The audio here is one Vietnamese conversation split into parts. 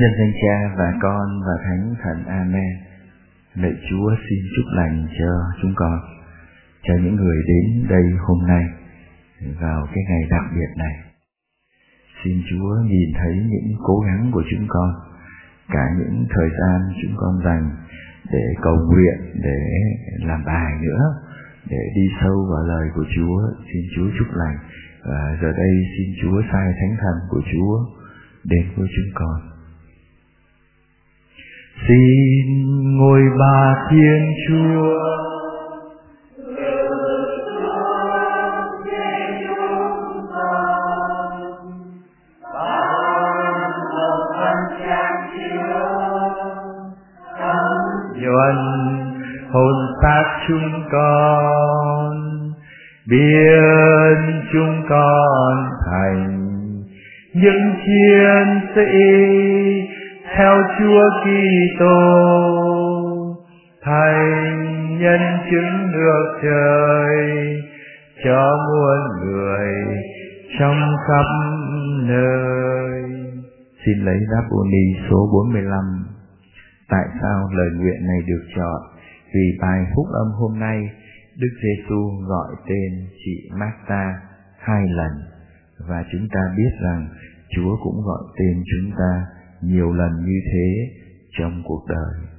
Nhân danh Cha và Con và Thánh Thần Amen. Lạy Chúa xin chúc lành cho chúng con, cho những người đến đây hôm nay vào cái ngày đặc biệt này. Xin Chúa nhìn thấy những cố gắng của chúng con, cả những thời gian chúng con dành để cầu nguyện, để làm bài nữa, để đi sâu vào lời của Chúa. Xin Chúa chúc lành. Và giờ đây xin Chúa sai Thánh Thần của Chúa đến với chúng con. Xin ngôi ba Thiên Chúa. Nhuận hồn xác chúng con, biến chúng con thành những chiến sĩ. Chúa Kitô thành nhân chứng được trời cho muôn người trong khắp nơi. Xin lấy đáp ni số 45. Tại sao lời nguyện này được chọn? Vì bài phúc âm hôm nay, Đức Giêsu gọi tên chị Marta hai lần và chúng ta biết rằng Chúa cũng gọi tên chúng ta nhiều lần như thế trong cuộc đời.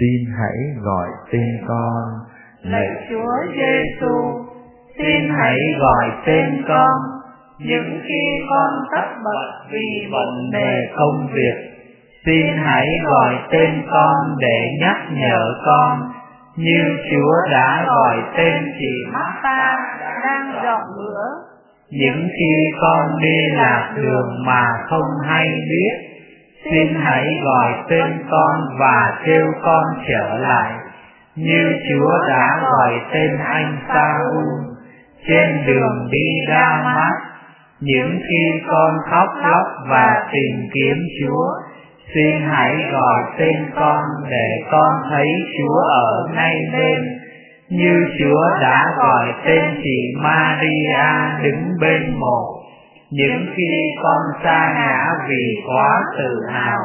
Xin hãy gọi tên con, lạy Chúa Giêsu, xin hãy gọi tên con, những khi con tất bật vì bận bề công việc, xin hãy gọi tên con để nhắc nhở con, như Chúa đã gọi tên chị Martha đang dọn bữa những khi con đi lạc đường mà không hay biết, xin hãy gọi tên con và kêu con trở lại. Như chúa đã gọi tên anh Saul trên đường đi ra mắt những khi con khóc lóc và tìm kiếm chúa, xin hãy gọi tên con để con thấy chúa ở ngay bên như Chúa đã gọi tên chị Maria đứng bên một. Những khi con xa ngã vì quá tự hào,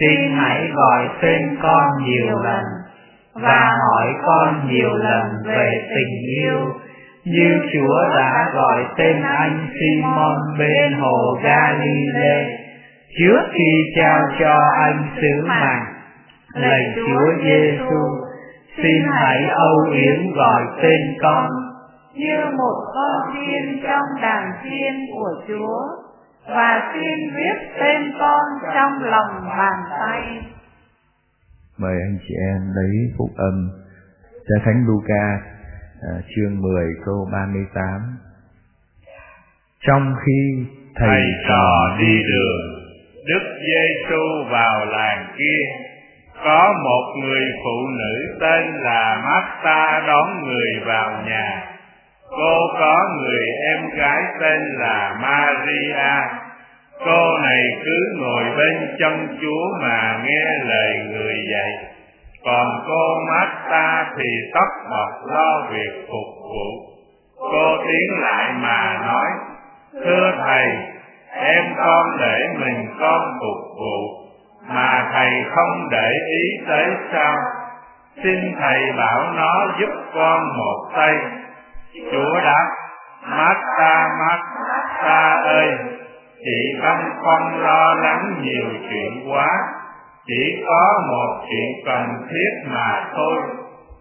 xin hãy gọi tên con nhiều lần và hỏi con nhiều lần về tình yêu như Chúa đã gọi tên anh Simon bên hồ Galilee trước khi trao cho anh sứ mạng lạy Chúa Giêsu xin hãy âu yếm gọi tên con như một con chiên trong đàn chiên của Chúa và xin viết tên con trong lòng bàn tay. Mời anh chị em lấy phúc âm cho Thánh Luca à, chương 10 câu 38. Trong khi thầy, thầy trò đi đường, Đức Giêsu vào làng kia có một người phụ nữ tên là Marta đón người vào nhà. Cô có người em gái tên là Maria. Cô này cứ ngồi bên chân Chúa mà nghe lời người dạy. Còn cô Marta thì tóc bọc lo việc phục vụ. Cô tiến lại mà nói, Thưa Thầy, em con để mình con phục vụ mà thầy không để ý tới sao? Xin thầy bảo nó giúp con một tay. Chúa đáp mắt ta ơi, chị không con lo lắng nhiều chuyện quá. Chỉ có một chuyện cần thiết mà thôi.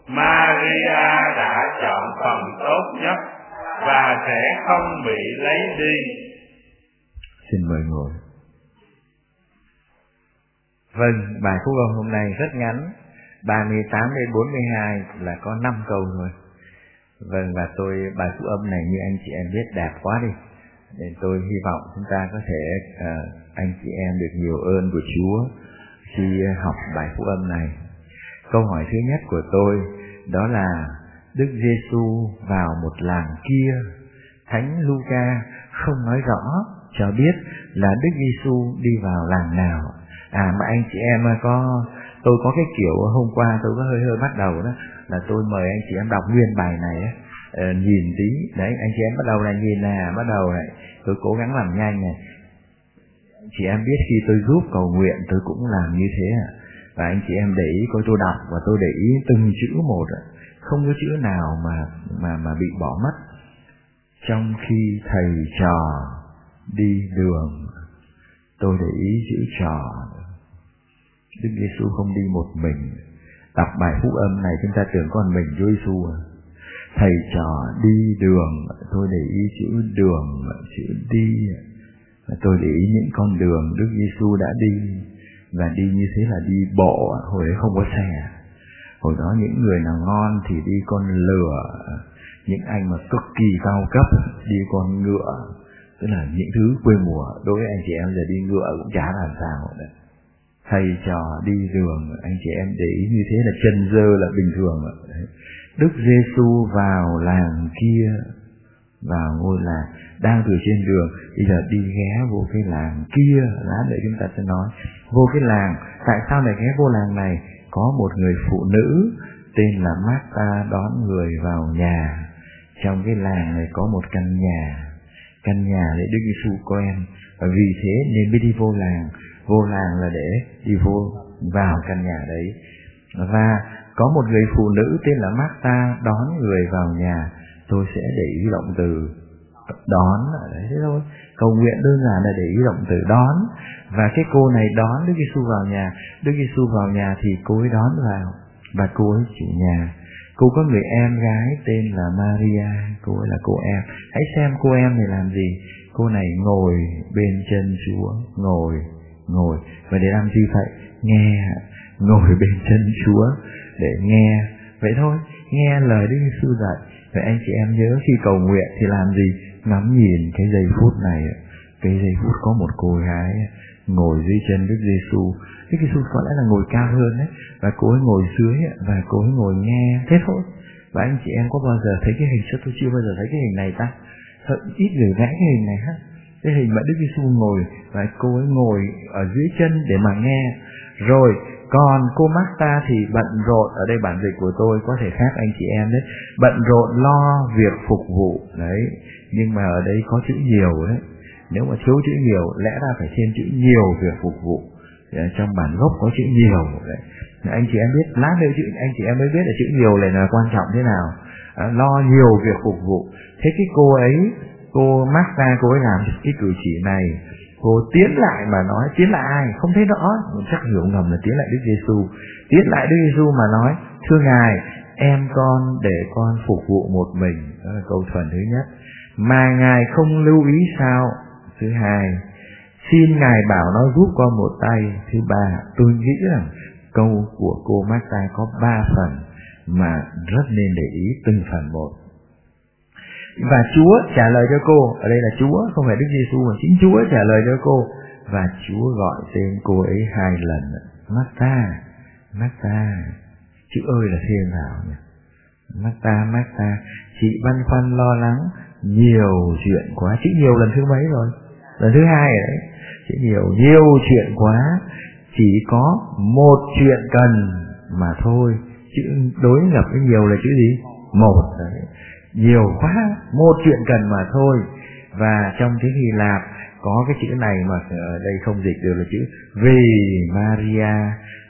Maria đã chọn phần tốt nhất và sẽ không bị lấy đi. Xin mời ngồi. Vâng, bài phúc âm hôm nay rất ngắn, 38 đến 42 là có 5 câu thôi. Vâng, và tôi bài phúc âm này như anh chị em biết đẹp quá đi. Nên tôi hy vọng chúng ta có thể uh, anh chị em được nhiều ơn của Chúa khi học bài phúc âm này. Câu hỏi thứ nhất của tôi đó là Đức Giêsu vào một làng kia, Thánh Luca không nói rõ cho biết là Đức Giêsu đi vào làng nào à mà anh chị em à, có, tôi có cái kiểu hôm qua tôi có hơi hơi bắt đầu đó, là tôi mời anh chị em đọc nguyên bài này á. Ờ, nhìn tí. Đấy, anh chị em bắt đầu là nhìn nè, bắt đầu này. Tôi cố gắng làm nhanh này. Chị em biết khi tôi giúp cầu nguyện, tôi cũng làm như thế à và anh chị em để ý coi tôi đọc và tôi để ý từng chữ một không có chữ nào mà mà mà bị bỏ mất. Trong khi thầy trò đi đường, tôi để ý chữ trò Đức Giêsu không đi một mình. Đọc bài phúc âm này chúng ta tưởng con mình Chúa Giêsu à. Thầy trò đi đường tôi để ý chữ đường chữ đi. Tôi để ý những con đường Đức Giêsu đã đi. Và đi như thế là đi bộ à, hồi đấy không có xe à. hồi đó những người nào ngon thì đi con lừa, những anh mà cực kỳ cao cấp đi con ngựa. Tức là những thứ quê mùa đối với anh chị em giờ đi ngựa cũng chả làm sao nữa thầy trò đi đường, anh chị em để ý như thế là chân dơ là bình thường đấy. Đức Giêsu vào làng kia, vào ngôi làng đang từ trên đường, bây giờ đi ghé vô cái làng kia, lát nữa chúng ta sẽ nói. Vô cái làng, tại sao lại ghé vô làng này? Có một người phụ nữ tên là Marta đón người vào nhà. Trong cái làng này có một căn nhà. Căn nhà để Đức Giêsu quen. Và vì thế nên mới đi vô làng vô làng là để đi vô, vào căn nhà đấy. Và có một người phụ nữ tên là Marta đón người vào nhà. Tôi sẽ để ý động từ đón ở đấy thế thôi. Cầu nguyện đơn giản là để ý động từ đón. Và cái cô này đón Đức Giêsu vào nhà. Đức Giêsu vào nhà thì cô ấy đón vào và cô ấy chủ nhà. Cô có người em gái tên là Maria. Cô ấy là cô em. Hãy xem cô em này làm gì. Cô này ngồi bên chân Chúa, ngồi ngồi và để làm gì vậy? Nghe, ngồi bên chân Chúa để nghe. Vậy thôi, nghe lời Đức Giêsu dạy. Vậy anh chị em nhớ khi cầu nguyện thì làm gì? Ngắm nhìn cái giây phút này. Cái giây phút có một cô gái ngồi dưới chân Đức Giêsu. Đức Giêsu có lẽ là ngồi cao hơn đấy. Và cô ấy ngồi dưới và cô ấy ngồi nghe. Thế thôi. Và anh chị em có bao giờ thấy cái hình, sao tôi chưa bao giờ thấy cái hình này ta? Thật, ít người vẽ cái hình này ha cái hình mà Đức Giêsu ngồi và cô ấy ngồi ở dưới chân để mà nghe. Rồi còn cô Marta thì bận rộn ở đây bản dịch của tôi có thể khác anh chị em đấy bận rộn lo việc phục vụ đấy. Nhưng mà ở đây có chữ nhiều đấy nếu mà thiếu chữ nhiều lẽ ra phải thêm chữ nhiều việc phục vụ. Dạ, trong bản gốc có chữ nhiều đấy. Anh chị em biết lát nữa chữ anh chị em mới biết là chữ nhiều này là quan trọng thế nào. À, lo nhiều việc phục vụ. Thế cái cô ấy cô Marta cô ấy làm cái cử chỉ này. Cô tiến lại mà nói, tiến lại ai? Không thấy rõ. Chắc hiểu ngầm là tiến lại Đức Giêsu tiến lại Đức Giêsu mà nói, thưa ngài, em con để con phục vụ một mình. Đó là câu thuần thứ nhất. Mà ngài không lưu ý sao? Thứ hai, xin ngài bảo nó giúp con một tay. Thứ ba, tôi nghĩ rằng câu của cô Marta có ba phần mà rất nên để ý, từng phần một và Chúa trả lời cho cô. Ở đây là Chúa không phải Đức Giêsu mà chính Chúa trả lời cho cô. Và Chúa gọi tên cô ấy hai lần. Martha, Martha, chữ ơi là thiên nào nhỉ? Martha, Martha, chị băn khoăn lo lắng nhiều chuyện quá. Chị nhiều lần thứ mấy rồi? Lần thứ hai đấy. Chị nhiều nhiều chuyện quá. Chỉ có một chuyện cần mà thôi. Chữ đối ngập với nhiều là chữ gì? Một. Đấy nhiều quá một chuyện cần mà thôi. Và trong tiếng Hy Lạp có cái chữ này mà ở đây không dịch được là chữ vì Maria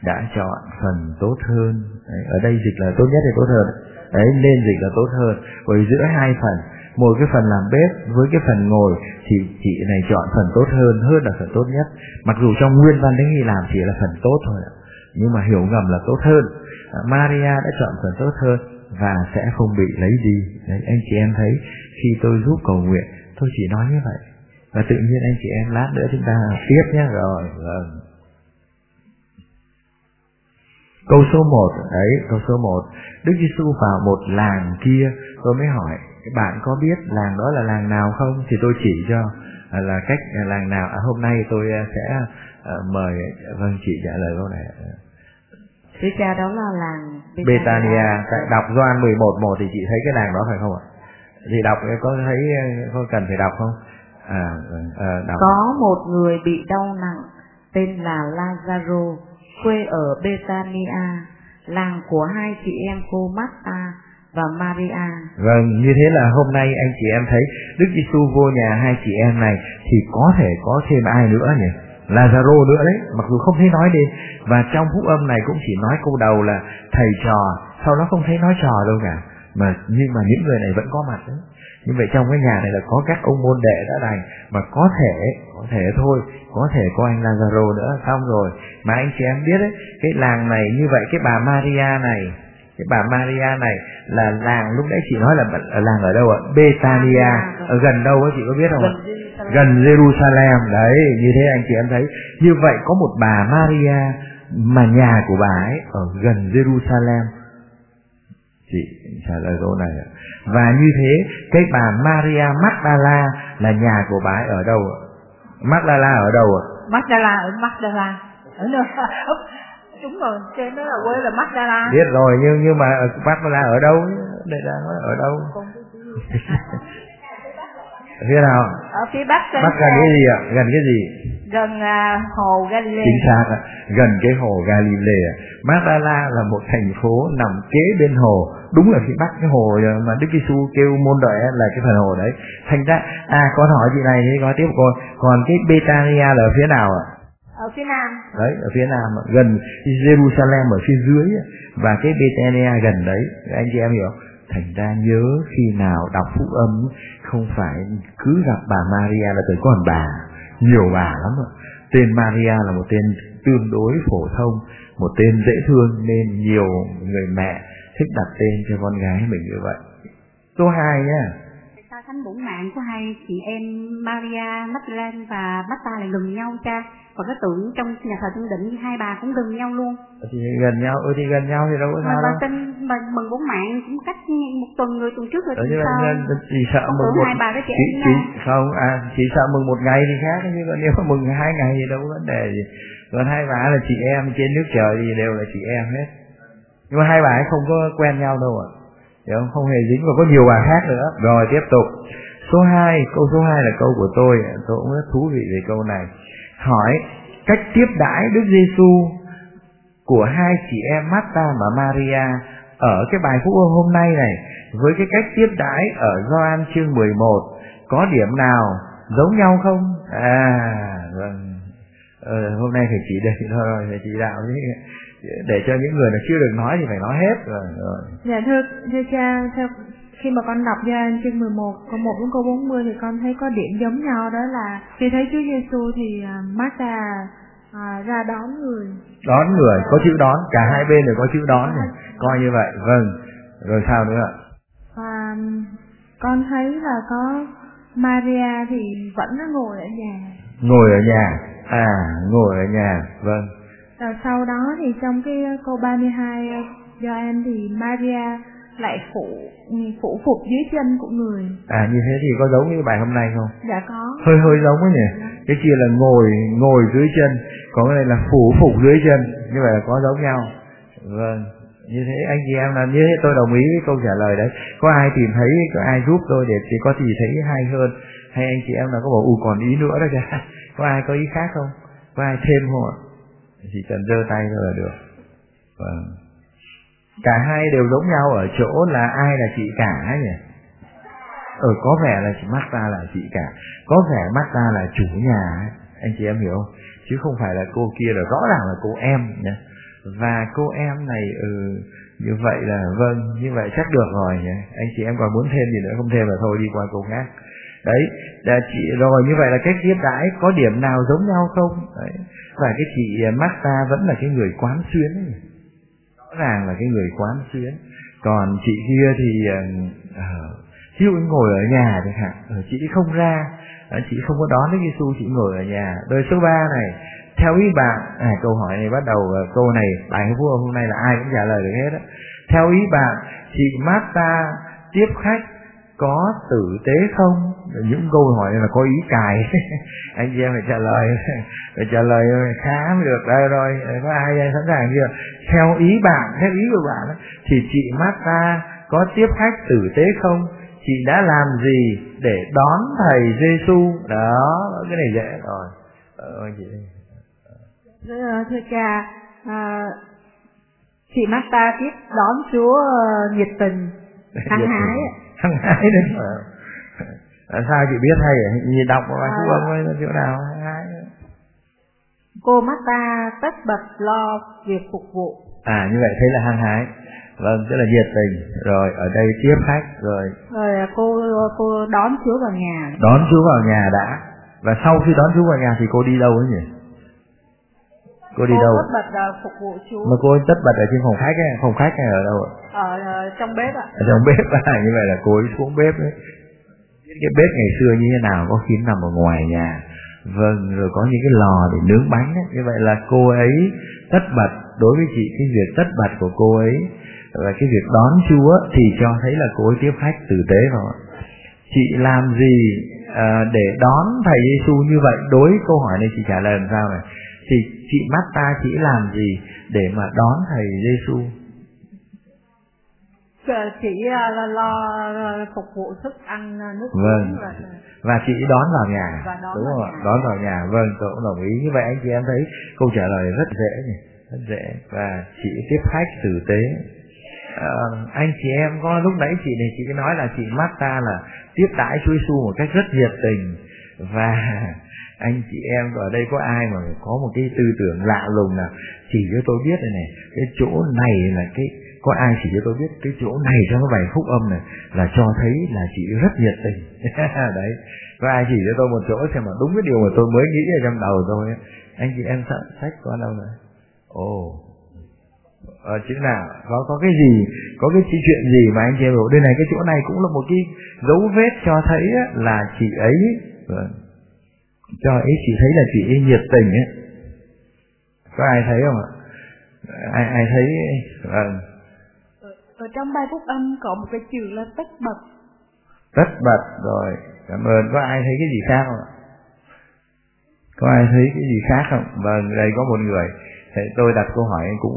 đã chọn phần tốt hơn. Đấy, ở đây dịch là tốt nhất thì tốt hơn? Đấy nên dịch là tốt hơn. Bởi giữa hai phần một cái phần làm bếp với cái phần ngồi thì chị này chọn phần tốt hơn hơn là phần tốt nhất. Mặc dù trong nguyên văn tiếng Hy Lạp chỉ là phần tốt thôi nhưng mà hiểu ngầm là tốt hơn. Ờ, Maria đã chọn phần tốt hơn và sẽ không bị lấy đi. Đấy, anh chị em thấy khi tôi giúp cầu nguyện tôi chỉ nói như vậy. Và tự nhiên anh chị em lát nữa chúng ta tiếp nhé. Rồi vâng. Câu số 1 đấy câu số 1 Đức Giêsu vào một làng kia tôi mới hỏi bạn có biết làng đó là làng nào không? Thì tôi chỉ cho à, là cách làng nào. À, hôm nay tôi à, sẽ à, mời vâng chị trả lời câu này. Thưa cha đó là làng Betania, đọc Gioan 11 1 thì chị thấy cái làng đó phải không ạ? Thì đọc có thấy có cần phải đọc không? À, à đọc. Có một người bị đau nặng tên là Lazaro, quê ở Betania, làng của hai chị em cô Marta và Maria. Vâng, như thế là hôm nay anh chị em thấy Đức Giêsu vô nhà hai chị em này thì có thể có thêm ai nữa nhỉ? Lazaro nữa đấy mặc dù không thấy nói đi, và trong phúc âm này cũng chỉ nói câu đầu là, thầy trò. Sau đó không thấy nói trò đâu cả. Mà, nhưng mà những người này vẫn có mặt đấy. Như vậy trong cái nhà này là có các ông môn đệ đã đành, mà có thể có thể thôi, có thể có anh Lazaro nữa. Xong rồi, mà anh chị em biết đấy, cái làng này như vậy, cái bà Maria này cái bà Maria này là làng lúc nãy chị nói là ở làng ở đâu ạ? Betania ở gần đâu á chị có biết không ạ? Gần Jerusalem. Đấy như thế anh chị em thấy. Như vậy có một bà Maria mà nhà của bà ấy ở gần Jerusalem. Chị trả lời câu này và như thế cái bà Maria Magdala là nhà của bà ấy ở đâu ạ? Magdala ở đâu ạ? Magdala ở Magdala. Ở nơi đúng rồi trên đó là quê là Magdala biết rồi nhưng nhưng mà Magdala ở đâu? Đây đang ở đâu? Ở phía nào? Ở phía bắc bắc gần cái gì ạ? Gần cái gì? Gần uh, hồ Galilee chính xác ạ. Gần cái hồ Galilee ạ. Magdala là một thành phố nằm kế bên hồ. Đúng là phía bắc cái hồ mà Đức Giêsu kêu môn đệ là cái phần hồ đấy. Thành ra à con hỏi chị này thì nói tiếp cô còn cái Betania là ở phía nào ạ ở phía nam. Đấy ở phía nam gần Jerusalem ở phía dưới và cái Betania gần đấy anh chị em hiểu thành ra nhớ khi nào đọc phúc âm không phải cứ gặp bà Maria là tới còn bà nhiều bà lắm ạ. Tên Maria là một tên tương đối phổ thông một tên dễ thương nên nhiều người mẹ thích đặt tên cho con gái mình như vậy. Số 2 nhá. Sao thánh bổn mạng của hai chị em Maria Magdalene và Martha lại gần nhau cha và cái tượng trong nhà thờ Tân Định hai bà cũng gần nhau luôn. Thì gần nhau ừ thì gần nhau thì đâu có mà sao đâu. tin mà mừng bổn mạng cũng cách một tuần người tuần trước rồi tuần sau vậy chỉ sợ mừng một hai bà với chị chỉ, không à chỉ sợ mừng một ngày thì khác nhưng còn nếu mà mừng hai ngày thì đâu có vấn đề gì. Còn hai bà là chị em trên nước trời thì đều là chị em hết. Nhưng mà hai bà ấy không có quen nhau đâu ạ. Hiểu không? không hề dính và có nhiều bà khác nữa. Rồi tiếp tục. Số 2 câu số 2 là câu của tôi. Tôi cũng rất thú vị về câu này hỏi cách tiếp đãi Đức Giêsu của hai chị em Martha và Maria ở cái bài phúc âm hôm nay này với cái cách tiếp đãi ở Gioan chương 11 có điểm nào giống nhau không? À vâng. Ờ, hôm nay thì chỉ đây thôi rồi chỉ đạo chứ để cho những người nào chưa được nói thì phải nói hết rồi. rồi. Dạ thưa thưa cha, theo khi mà con đọc ra chương 11 câu 1 đến câu 40 thì con thấy có điểm giống nhau đó là khi thấy Chúa Giêsu thì à, Martha à, ra đón người. Đón người có chữ đón cả hai bên đều có chữ đón này. coi như vậy vâng rồi sao nữa ạ? Và con thấy là có Maria thì vẫn nó ngồi ở nhà. ngồi ở nhà à ngồi ở nhà vâng Rồi sau đó thì trong cái câu 32 do em thì Maria lại phụ phụ phục dưới chân của người. à như thế thì có giống như bài hôm nay không? Dạ có. hơi hơi giống ấy nhỉ? Cái kia là ngồi ngồi dưới chân còn cái này là phủ phục dưới chân. Như vậy là có giống nhau. Vâng như thế. Anh chị em là như thế tôi đồng ý với câu trả lời đấy. Có ai tìm thấy có ai giúp tôi để thì có gì thấy hay hơn? Hay anh chị em là có bảo u còn ý nữa đó kìa. Có ai có ý khác không? Có ai thêm không ạ? Chỉ cần giơ tay thôi là được. Vâng cả hai đều giống nhau ở chỗ là ai là chị cả ấy nhỉ ờ có vẻ là chị Martha là chị cả có vẻ Martha là chủ nhà ấy. anh chị em hiểu không chứ không phải là cô kia là rõ ràng là cô em nhé và cô em này ừ, như vậy là vâng như vậy chắc được rồi nhé anh chị em còn muốn thêm gì nữa không thêm là thôi đi qua cô khác đấy là chị rồi như vậy là cách tiếp đãi có điểm nào giống nhau không đấy. và cái chị Martha vẫn là cái người quán xuyến ấy ràng là cái người quán xuyến. Còn chị kia thì ờ, ờ, uh, ví dụ ngồi ở nhà chẳng hạn ờ, chị không ra chị không có đón Đức Giêsu chị ngồi ở nhà. Đời số 3 này theo ý bạn à, câu hỏi này bắt đầu câu này bài vua hôm nay là ai cũng trả lời được hết á. Theo ý bạn chị Martha tiếp khách có tử tế không? Những câu hỏi này là có ý cài. Anh chị em phải trả lời phải trả lời khá mới được. Đây rồi có ai sẵn sàng chưa? Theo ý bạn theo ý của bạn thì chị Martha có tiếp khách tử tế không? Chị đã làm gì để đón thầy Giêsu đó cái này dễ rồi. Ờ, chị. Thưa, thưa cha, à, chị Marta tiếp đón Chúa uh, nhiệt tình, hăng hái. Hăng hái đấy à, sao chị biết hay vậy? Nhìn đọc bài phúc âm ấy chỗ nào hăng hái cô Marta tất bật lo việc phục vụ. À như vậy thấy là hăng hái. Vâng, rất là nhiệt tình. Rồi ở đây tiếp khách rồi. Rồi cô cô đón Chúa vào nhà. Đón Chúa vào nhà đã. Và sau khi đón Chúa vào nhà thì cô đi đâu ấy nhỉ? Cô đi cô đâu? tất bật uh, phục vụ Chúa. Mà cô tất bật ở trên phòng khách ấy, phòng khách hay ở đâu ạ? Ở uh, trong bếp ạ. Ở trong bếp à, như vậy là cô ấy xuống bếp đấy. Cái bếp ngày xưa như thế nào có khi nằm ở ngoài nhà. Vâng, rồi có những cái lò để nướng bánh ấy. Như vậy là cô ấy tất bật đối với chị cái việc tất bật của cô ấy và cái việc đón Chúa thì cho thấy là cô ấy tiếp khách tử tế ạ? Chị làm gì à, để đón thầy Giêsu như vậy? Đối câu hỏi này chị trả lời làm sao này? Thì chị Marta chỉ làm gì để mà đón thầy Giêsu? Chỉ uh, lo uh, phục vụ thức ăn uh, nước Vâng. uống và và chị đón vào nhà đón đúng không ạ? đón vào nhà. Vâng tôi cũng đồng ý. Như vậy anh chị em thấy câu trả lời rất dễ nhỉ? Rất dễ. Và chị tiếp khách tử tế. Ờ, anh chị em có lúc nãy chị này chị nói là chị Marta là tiếp đãi Chúa Giêsu một cách rất nhiệt tình. Và anh chị em ở đây có ai mà có một cái tư tưởng lạ lùng nào? Chỉ cho tôi biết này này cái chỗ này là cái có ai chỉ cho tôi biết cái chỗ này trong cái bài phúc âm này là cho thấy là chị rất nhiệt tình? Đấy có ai chỉ cho tôi một chỗ xem mà đúng cái điều mà tôi mới nghĩ ở trong đầu tôi anh chị em sẵn sách có đâu rồi ồ ờ, chữ nào? Có có cái gì? Có cái chuyện gì mà anh chị em bảo đây này cái chỗ này cũng là một cái dấu vết cho thấy là chị ấy vâng, cho ấy chị thấy là chị ấy nhiệt tình ấy. Có ai thấy không ạ? Ai ai thấy vâng ở, trong bài phúc âm có một cái chữ là tất bật. tất bật rồi. Cảm ơn. Có ai thấy cái gì khác không ạ? Có ai thấy cái gì khác không? Vâng đây có một người. Thế tôi đặt câu hỏi cũng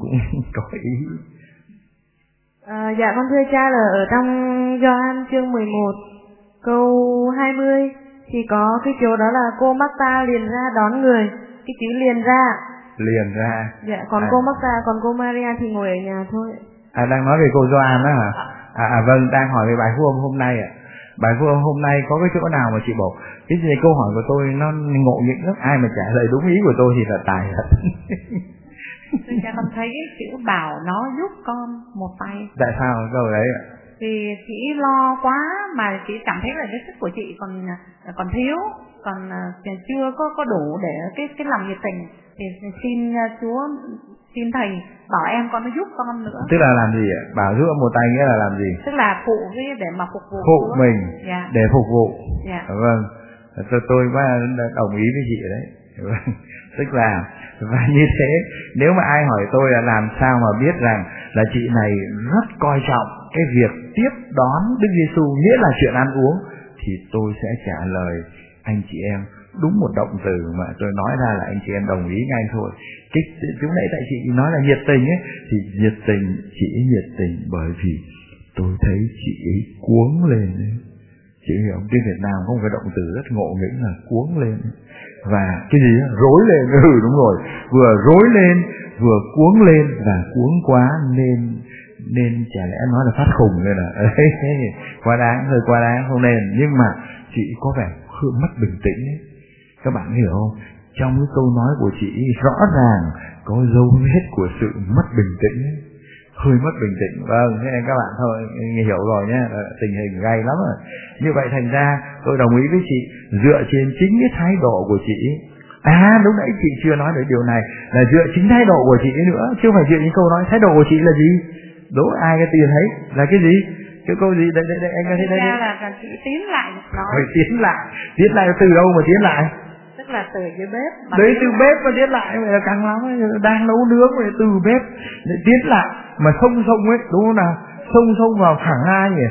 cũng có ý. À, dạ con thưa cha là ở trong Gioan chương 11 câu 20 thì có cái chỗ đó là cô Marta liền ra đón người cái chữ liền ra. Liền ra. Dạ còn À. cô Marta còn cô Maria thì ngồi ở nhà thôi. À đang nói về cô Doan đó hả? À, à vâng đang hỏi về bài phúc âm hôm nay ạ. Bài phúc âm hôm nay có cái chỗ nào mà chị bảo cái gì câu hỏi của tôi nó ngộ nghĩnh lắm. Ai mà trả lời đúng ý của tôi thì là tài thật. Thưa cha con thấy cái chữ bảo nó giúp con một tay. Tại sao? Câu đấy ạ thì chị lo quá mà chị cảm thấy là cái sức của chị còn còn thiếu còn à, chưa có có đủ để cái cái lòng nhiệt tình thì xin à, Chúa xin thầy bảo em con nó giúp con nữa. Tức là làm gì ạ? Bảo giúp một tay nghĩa là làm gì? Tức là phụ cái để mà phục vụ phụ Chúa. mình dạ. để phục vụ. Dạ. Vâng. Tôi tôi quá đồng ý với chị đấy. Vâng. tức là và như thế nếu mà ai hỏi tôi là làm sao mà biết rằng là chị này rất coi trọng cái việc tiếp đón Đức Giêsu nghĩa là chuyện ăn uống thì tôi sẽ trả lời anh chị em đúng một động từ mà tôi nói ra là anh chị em đồng ý ngay thôi. Cái chúng nãy tại chị nói là nhiệt tình ấy thì nhiệt tình chị ấy nhiệt tình bởi vì tôi thấy chị ấy cuống lên chị hiểu không? Tiếng Việt Nam có một cái động từ rất ngộ nghĩnh là cuống lên. Và cái gì đó, rối lên. Ừ đúng rồi. Vừa rối lên vừa cuống lên và cuống quá nên nên chả lẽ nói là phát khùng nên là quá đáng, hơi quá đáng, không nên. Nhưng mà chị có vẻ hơi mất bình tĩnh ấy. các bạn hiểu không? Trong cái câu nói của chị rõ ràng có dấu vết của sự mất bình tĩnh ấy. hơi mất bình tĩnh. Vâng thế nên các bạn thôi hiểu rồi nhé. Tình hình gay lắm rồi. Như vậy thành ra, tôi đồng ý với chị, dựa trên chính cái thái độ của chị à lúc nãy chị chưa nói được điều này, là dựa chính thái độ của chị nữa, chứ không phải dựa những câu nói thái độ của chị là gì? Đố ai cái tiền thấy là cái gì? Cái câu gì? Đây đây đây anh Thực đây ra là là chị tiến lại nói phải tiến lại. Tiến lại từ đâu mà tiến lại? Tức là từ dưới bếp mà đấy từ bếp mà tiến lại. Vậy là càng lắm đang nấu nướng rồi từ bếp để tiến lại. Mà xông xông ấy đúng không nào? Xông xông vào thẳng ai nhỉ?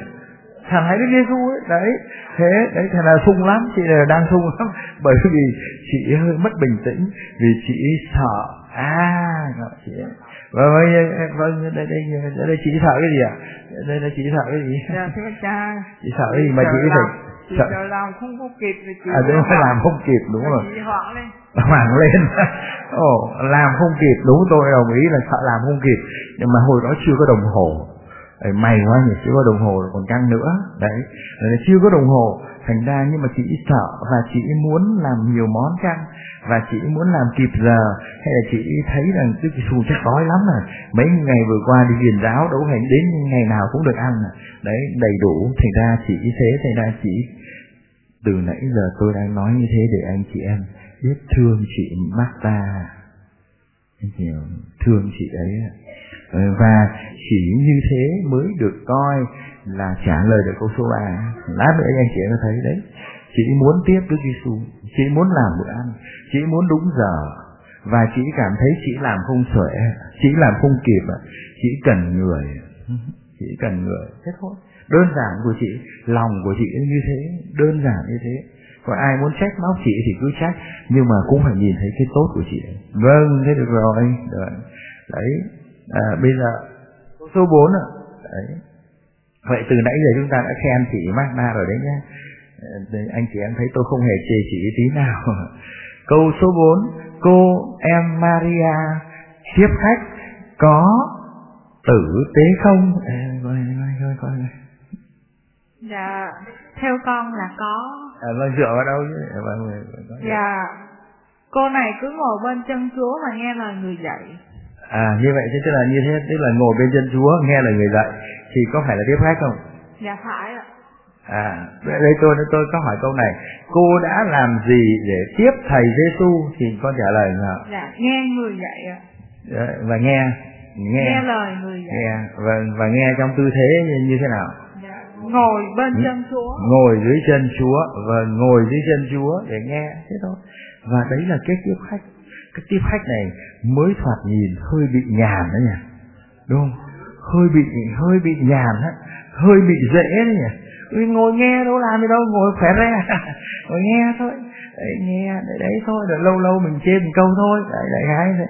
Thằng hai đức giêsu ấy. Đấy thế đấy thật là sung lắm. Chị là đang sung lắm. Bởi vì chị hơi mất bình tĩnh. Vì chị sợ. À chị vâng vâng vâng đây đây đây, đây chị sợ cái gì ạ đây là chị sợ cái gì? Dạ thưa cha. Chị sợ cái gì mà chị phải chị sợ làm không có kịp thì chị à đúng rồi làm không kịp đúng rồi. chị hoảng lên. Hoảng lên. Ồ làm không kịp đúng tôi đồng ý là sợ làm không kịp. Nhưng mà hồi đó chưa có đồng hồ. Ê, may quá nhỉ chưa có đồng hồ còn căng nữa. Đấy Rồi chưa có đồng hồ. Thành ra nhưng mà chị sợ và chị muốn làm nhiều món căng và chị muốn làm kịp giờ. Hay là chị thấy rằng Đức Giêsu chắc đói lắm à. Mấy ngày vừa qua đi truyền giáo đâu phải đến ngày nào cũng được ăn à. Đấy, đầy đủ. Thành ra chị thế, thành ra chị từ nãy giờ tôi đang nói như thế để anh chị em biết thương chị Marta hiểu thương chị ấy ờ, và chỉ như thế mới được coi là trả lời được câu số 3 lát nữa anh chị em thấy đấy chị muốn tiếp Đức Giêsu chị muốn làm bữa ăn chị muốn đúng giờ. Và chị cảm thấy chị làm không xuể chị làm không kịp chị cần người chị cần người. Thế thôi. Đơn giản của chị lòng của chị như thế đơn giản như thế. Còn ai muốn trách móc chị thì cứ trách nhưng mà cũng phải nhìn thấy cái tốt của chị. Vâng thế được rồi. Đấy, đấy. À, bây giờ số 4 ạ. Đấy. Vậy từ nãy giờ chúng ta đã khen chị Magna rồi đấy nhé anh chị em thấy tôi không hề chê chị tí nào. Câu số 4 cô em Maria tiếp khách có tử tế không? Coi coi coi dạ theo con là có. À, vâng dựa vào đâu chứ? À, vâng, vâng, vâng, dạ cô này cứ ngồi bên chân chúa và nghe lời người dạy. À như vậy tức là như thế tức là ngồi bên chân chúa nghe lời người dạy thì có phải là tiếp khách không? Dạ phải ạ à đây tôi tôi có hỏi câu này. Cô đã làm gì để tiếp thầy Giêsu thì con trả lời là dạ nghe người dạy ạ. Và nghe nghe. Nghe lời người dạy. Nghe và và nghe trong tư thế như, như thế nào? Dạ. ngồi bên chân Chúa. ngồi dưới chân Chúa và ngồi dưới chân Chúa để nghe. Thế thôi. Và đấy là cái tiếp khách. Cái tiếp khách này mới thoạt nhìn hơi bị nhàn đó nhỉ? Đúng không? Hơi bị hơi bị nhàn á. Hơi bị dễ đấy nhỉ Vì ngồi nghe đâu làm gì đâu ngồi khỏe ra. Ngồi nghe thôi. Đấy, nghe đấy, đấy thôi. Rồi lâu lâu mình chê một câu thôi. Đấy đại gái đấy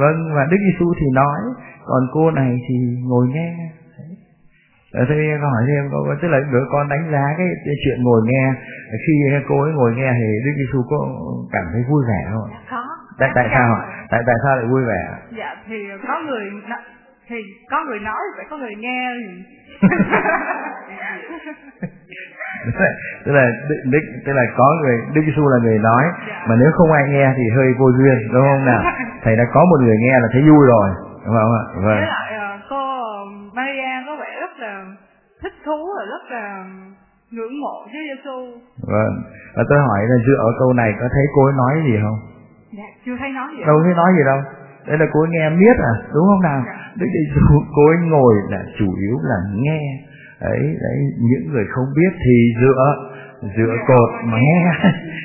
vâng và Đức Giêsu thì nói còn cô này thì ngồi nghe. Ở thế hỏi thêm câu tức là đứa con đánh giá cái, cái chuyện ngồi nghe. Khi cô ấy ngồi nghe thì Đức Giêsu có cảm thấy vui vẻ không? Có. Tại tại sao? Tại tại sao lại vui vẻ? Dạ thì có người thì có người nói phải có người nghe tức là đức tức là có người đức giêsu là người nói mà nếu không ai nghe thì hơi vô duyên đúng không nào? Thầy đã có một người nghe là thấy vui rồi đúng không ạ? Vâng. Với lại ờ, cô Maria có vẻ rất là thích thú và rất là ngưỡng mộ Chúa Giêsu vâng. Và tôi hỏi là dựa vào câu này có thấy cô ấy nói gì không? Dạ chưa thấy nói gì đâu thấy nói gì đâu đây là cô ấy nghe biết à đúng không nào dạ. đức giêsu cô ấy ngồi là chủ yếu là nghe ấy đấy, những người không biết thì dựa dựa cột mà nghe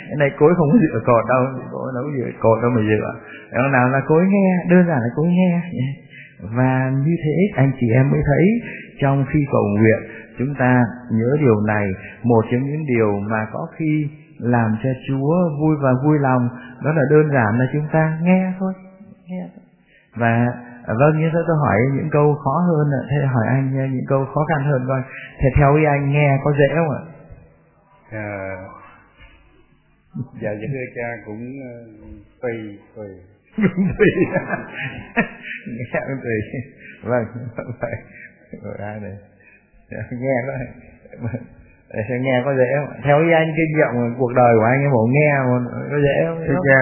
cái này ấy không có dựa cột đâu, cô ấy đâu có dựa cột đâu mà dựa đó nào là cô ấy nghe, đơn giản là cô ấy nghe và như thế anh chị em mới thấy, trong khi cầu nguyện, chúng ta nhớ điều này, một trong những điều mà có khi làm cho Chúa vui và vui lòng, đó là đơn giản là chúng ta nghe thôi và À, vâng, như thế tôi hỏi những câu khó hơn, thế hỏi anh những câu khó khăn hơn coi. Thế theo ý anh nghe có dễ không ạ? À, dạ, dạ thưa cha cũng uh, tùy, tùy. cũng tùy. nghe cũng tùy. Vâng, vậy. Rồi ai này? Nghe có xem nghe có dễ không? Theo ý anh kinh nghiệm cuộc đời của anh em bộ nghe có dễ không? Thưa cha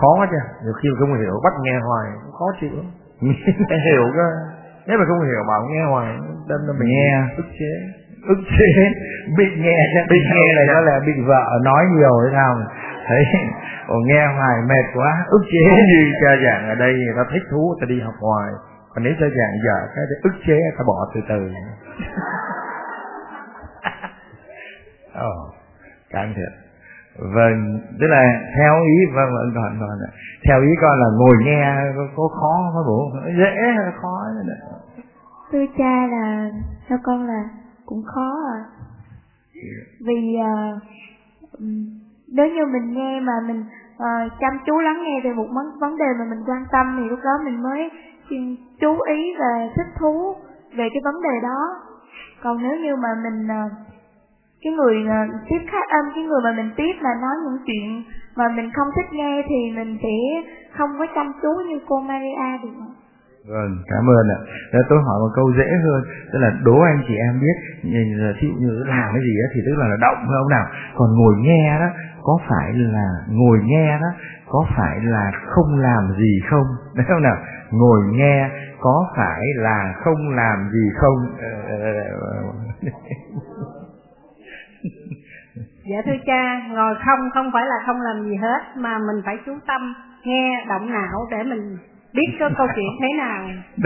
khó chứ, nhiều khi không hiểu bắt nghe hoài khó chịu lắm. Hiểu cơ. Nếu mà không hiểu bảo nghe hoài đâm là mình nghe. ức chế. Ức chế? Bị nghe bị nghe này nó là bị vợ nói nhiều hay sao thấy còn nghe hoài mệt quá. Ức chế. Như cha giảng ở đây người ta thích thú người ta đi học hoài. Còn nếu cha giảng dở cái thì ức chế ta bỏ từ từ. Ồ oh, căng thiệt vâng tức là theo ý vâng vâng còn còn theo ý con là ngồi nghe có khó có bố dễ hay khó thưa cha là theo con là cũng khó à. Vì uh, nếu như mình nghe mà mình uh, chăm chú lắng nghe về một vấn vấn đề mà mình quan tâm thì lúc đó mình mới chú ý và thích thú về cái vấn đề đó. Còn nếu như mà mình uh, cái người à, tiếp khách âm cái người mà mình tiếp mà nói những chuyện mà mình không thích nghe thì mình sẽ không có chăm chú như cô Maria được Vâng, cảm ơn ạ. À. Tôi hỏi một câu dễ hơn, tức là đố anh chị em biết, à, thí dụ như làm cái gì á thì tức là, là động phải không nào? Còn ngồi nghe đó, có phải là ngồi nghe đó có phải là không làm gì không đấy không nào ngồi nghe có phải là không làm gì không ờ, ờ, ờ, dạ thưa cha, ngồi không không phải là không làm gì hết, mà mình phải chú tâm, nghe động não để mình biết cái câu chuyện thế nào.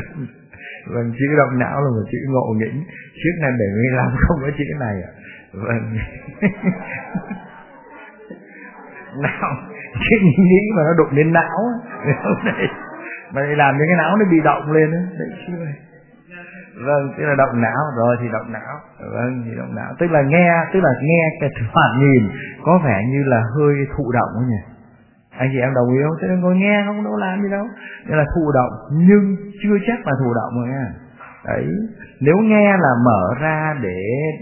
Vâng chữ động não là một chữ ngộ nghĩnh. Trước năm 75 không có chữ này ạ. Vâng. Não chứ nghĩ mà nó đụng đến não mà làm những cái não nó bị động lên đấy, chứ vâng tức là động não. Rồi thì động não. Vâng thì động não. Tức là nghe, tức là nghe cái thoạt nhìn có vẻ như là hơi thụ động ấy nhỉ? Anh chị em đồng ý không? Chứ đừng ngồi nghe không đâu làm gì đâu. Nên là thụ động, nhưng chưa chắc là thụ động rồi nha. Đấy. Nếu nghe là mở ra để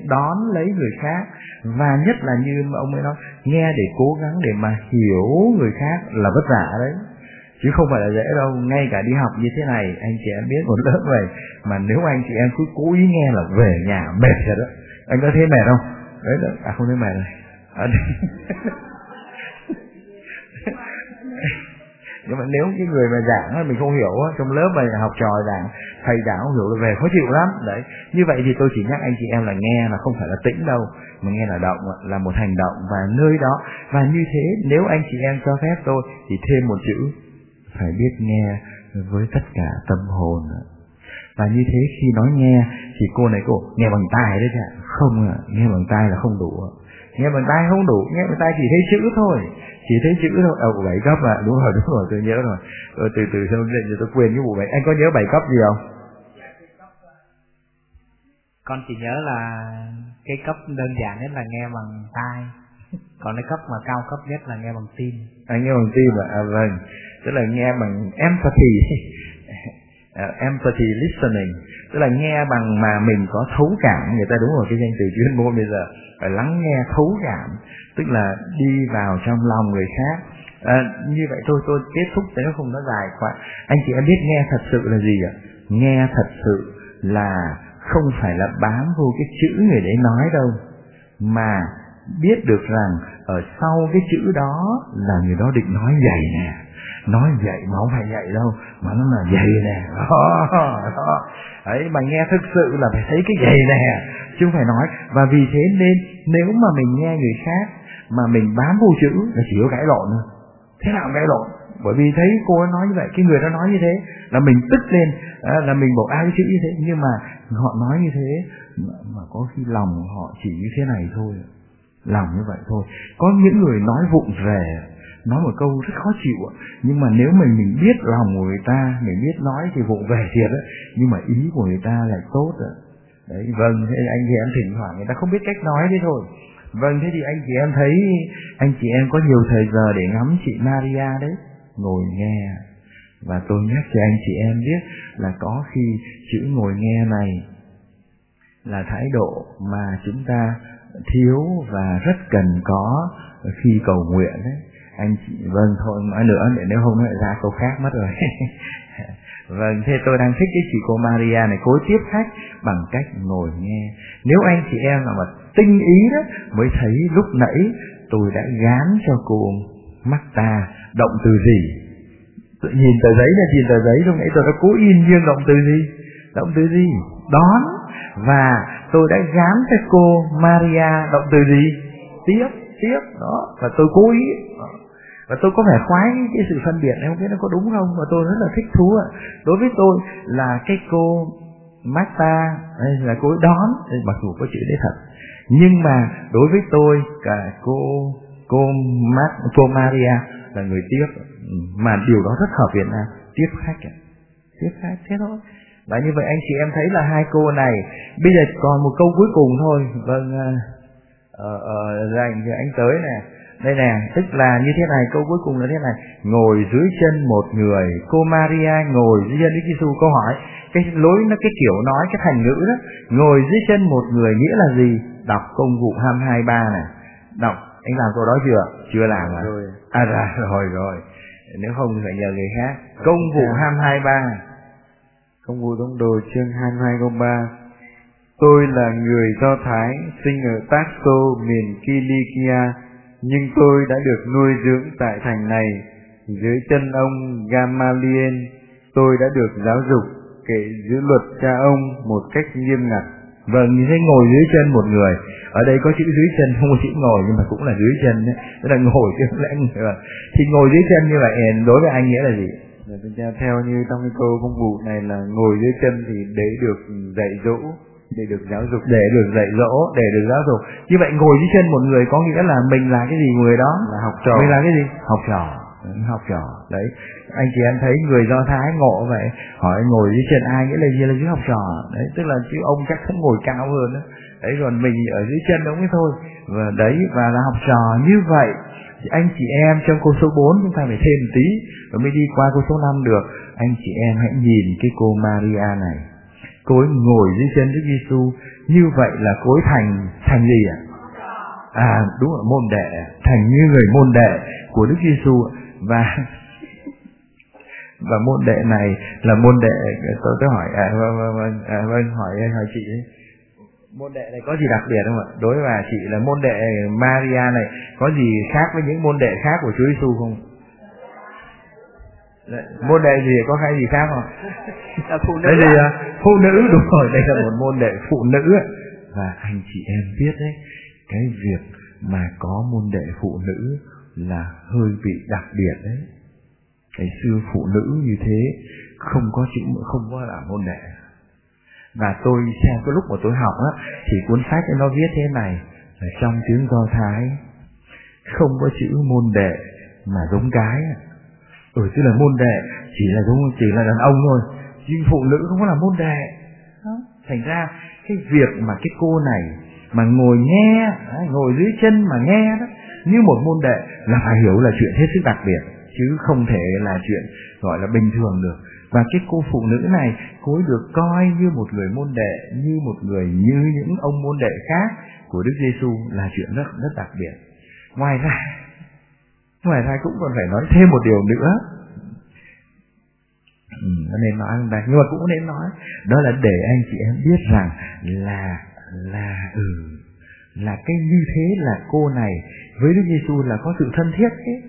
đón lấy người khác, và nhất là như ông ấy nói, nghe để cố gắng để mà hiểu người khác là vất vả đấy chứ không phải là dễ đâu ngay cả đi học như thế này anh chị em biết một lớp này mà nếu anh chị em cứ cố ý nghe là về nhà mệt rồi đó. Anh có thấy mệt không? Đấy đó à không thấy mệt rồi. À, nhưng mà nếu cái người mà giảng mình không hiểu trong lớp mà học trò giảng thầy giảng không hiểu là về khó chịu lắm. Đấy. Như vậy thì tôi chỉ nhắc anh chị em là nghe là không phải là tĩnh đâu mà nghe là động là một hành động. Và nơi đó và như thế nếu anh chị em cho phép tôi thì thêm một chữ phải biết nghe với tất cả tâm hồn. Và như thế khi nói nghe thì cô này cô nghe bằng tai đấy chứ không à, nghe bằng tai là không đủ nghe bằng tai không đủ nghe bằng tai chỉ thấy chữ thôi. Chỉ thấy chữ thôi. À bộ bảy cấp à đúng rồi đúng rồi tôi nhớ rồi. Tôi từ từ xong rồi tôi quên cái bộ bảy. Anh có nhớ bảy cấp gì không? Con chỉ nhớ là cái cấp đơn giản nhất là nghe bằng tai. Còn cái cấp mà cao cấp nhất là nghe bằng tim. Anh nghe bằng tim à, à vâng tức là nghe bằng empathy. À, empathy listening. Tức là nghe bằng mà mình có thấu cảm. Người ta đúng rồi cái danh từ chuyên môn bây giờ phải lắng nghe thấu cảm. Tức là đi vào trong lòng người khác. À, như vậy thôi tôi kết thúc thế không nó dài quá. Anh chị em biết nghe thật sự là gì ạ? Nghe thật sự là không phải là bám vô cái chữ người đấy nói đâu mà biết được rằng ở sau cái chữ đó là người đó định nói vậy nè nói vậy mà không phải vậy đâu mà nó là vậy nè. Đó, đó. ấy mà nghe thực sự là phải thấy cái vậy nè chứ không phải nói. Và vì thế nên nếu mà mình nghe người khác mà mình bám vô chữ là chỉ có cãi lộn thôi. Thế nào cãi lộn. Bởi vì thấy cô ấy nói như vậy cái người đó nói như thế là mình tức lên à, là mình bảo ai chữ như thế. Nhưng mà họ nói như thế mà có khi lòng họ chỉ như thế này thôi. Lòng như vậy thôi. Có những người nói vụng về nói một câu rất khó chịu nhưng mà nếu mình mình biết lòng của người ta, mình biết nói thì vụ về thiệt á. Nhưng mà ý của người ta lại tốt ạ. Đấy vâng thế anh chị em thỉnh thoảng người ta không biết cách nói thế thôi. Vâng thế thì anh chị em thấy, anh chị em có nhiều thời giờ để ngắm chị Maria đấy. Ngồi nghe và tôi nhắc cho anh chị em biết là có khi chữ ngồi nghe này là thái độ mà chúng ta thiếu và rất cần có khi cầu nguyện đấy anh chị vâng thôi, nói nữa, để nếu không lại ra câu khác mất rồi. Vâng thế tôi đang thích cái chị cô Maria này, cố tiếp khách bằng cách ngồi nghe. Nếu anh chị em là mà tinh ý đó, mới thấy lúc nãy tôi đã gán cho cô mắt ta động từ gì. Tự nhìn tờ giấy là nhìn tờ giấy, lúc nãy tôi đã cố in riêng động từ gì? Động từ gì? Đón. Và tôi đã gán cho cô Maria động từ gì? Tiếp tiếp, đó. Và tôi cố ý và tôi có vẻ khoái cái sự phân biệt em không biết nó có đúng không? Và tôi rất là thích thú ạ. Đối với tôi là cái cô Marta là cô ấy đón mặc dù có chữ đấy thật. Nhưng mà đối với tôi cả cô cô Mar, cô Maria là người tiếp. Mà điều đó rất hợp Việt Nam. Tiếp khách tiếp khách thế thôi. Và như vậy anh chị em thấy là hai cô này bây giờ còn một câu cuối cùng thôi. Vâng uh, uh, dành cho anh tới nè đây nè tức là như thế này câu cuối cùng là thế này. Ngồi dưới chân một người. Cô Maria ngồi dưới chân Đức Giêsu. Câu hỏi cái lối nó cái kiểu nói cái thành ngữ đó ngồi dưới chân một người nghĩa là gì? Đọc công vụ 223 này đọc anh làm câu đó chưa? Chưa làm à? Rồi. À ra rồi rồi. Nếu không thì phải nhờ người khác. Công vụ 223 công vụ tông đồ chương 22 câu 3 Tôi là người Do Thái, sinh ở Taxo, miền Kilikia, Nhưng tôi đã được nuôi dưỡng tại thành này. Dưới chân ông Gamaliel, tôi đã được giáo dục kể giữ luật cha ông một cách nghiêm ngặt. Vâng, như thế ngồi dưới chân một người. Ở đây có chữ dưới chân, không có chữ ngồi nhưng mà cũng là dưới chân đấy. Tức là ngồi chứ không lẽ ngồi. Thì ngồi dưới chân như vậy đối với anh nghĩa là gì? Cha theo như trong cái câu công vụ này là ngồi dưới chân thì để được dạy dỗ, để được giáo dục, để được dạy dỗ, để được giáo dục. Như vậy ngồi dưới chân một người có nghĩa là mình là cái gì người đó? là học trò. Mình là cái gì? Học trò học trò đấy anh chị em thấy người do thái ngộ vậy hỏi ngồi dưới chân ai nghĩa là gì là dưới học trò đấy tức là chứ ông chắc không ngồi cao hơn đó. đấy còn mình ở dưới chân đúng ấy thôi và đấy và là học trò như vậy thì anh chị em trong câu số 4 chúng ta phải thêm một tí rồi mới đi qua câu số 5 được anh chị em hãy nhìn cái cô Maria này cô ấy ngồi dưới chân Đức Giêsu. Như vậy là cô ấy thành thành gì ạ? À? à đúng là môn đệ. Thành như người môn đệ của Đức Giêsu. Và và môn đệ này là môn đệ tôi tôi hỏi à, vâng, vâng, vâng, à, vâng hỏi hỏi chị ấy. môn đệ này có gì đặc biệt không ạ? Đối với bà chị là môn đệ Maria này có gì khác với những môn đệ khác của Chúa Giêsu không? Môn đệ gì có cái gì khác không? Là phụ nữ đây gì à? phụ nữ đúng rồi đây là một môn đệ phụ nữ và anh chị em biết đấy cái việc mà có môn đệ phụ nữ là hơi bị đặc biệt đấy. Ngày xưa phụ nữ như thế không có chữ không có là môn đệ. Và tôi xem cái lúc mà tôi học á thì cuốn sách nó viết thế này là trong tiếng do thái không có chữ môn đệ mà giống cái ừ tức là môn đệ chỉ là giống chỉ là đàn ông thôi. Nhưng phụ nữ không có là môn đệ. Thành ra cái việc mà cái cô này mà ngồi nghe ngồi dưới chân mà nghe đó như một môn đệ là phải hiểu là chuyện hết sức đặc biệt chứ không thể là chuyện gọi là bình thường được. Và cái cô phụ nữ này cô ấy được coi như một người môn đệ như một người như những ông môn đệ khác của Đức Giêsu là chuyện rất rất đặc biệt. Ngoài ra ngoài ra cũng còn phải nói thêm một điều nữa ừ, nên nói không ta nhưng mà cũng nên nói đó là để anh chị em biết rằng là là ừ là cái như thế là cô này với Đức Giêsu là có sự thân thiết ấy.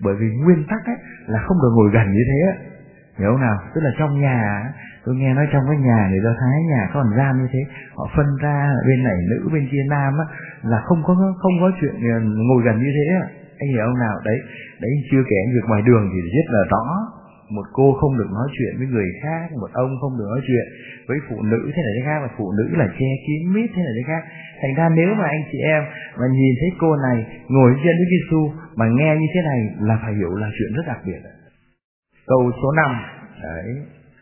Bởi vì nguyên tắc ấy là không được ngồi gần như thế ấy. Hiểu không nào? Tức là trong nhà tôi nghe nói trong cái nhà người Do Thái nhà có còn giam như thế họ phân ra bên này nữ bên kia nam á là không có không có chuyện ờ, ngồi gần như thế ấy anh hiểu không nào? Đấy đấy chưa kể việc ngoài đường thì rất là rõ. Một cô không được nói chuyện với người khác một ông không được nói chuyện với phụ nữ thế này thế khác và phụ nữ là che kín mít thế này thế khác. Thành ra nếu mà anh chị em mà nhìn thấy cô này ngồi trên Đức Giêsu mà nghe như thế này là phải hiểu là chuyện rất đặc biệt. Câu số 5 đấy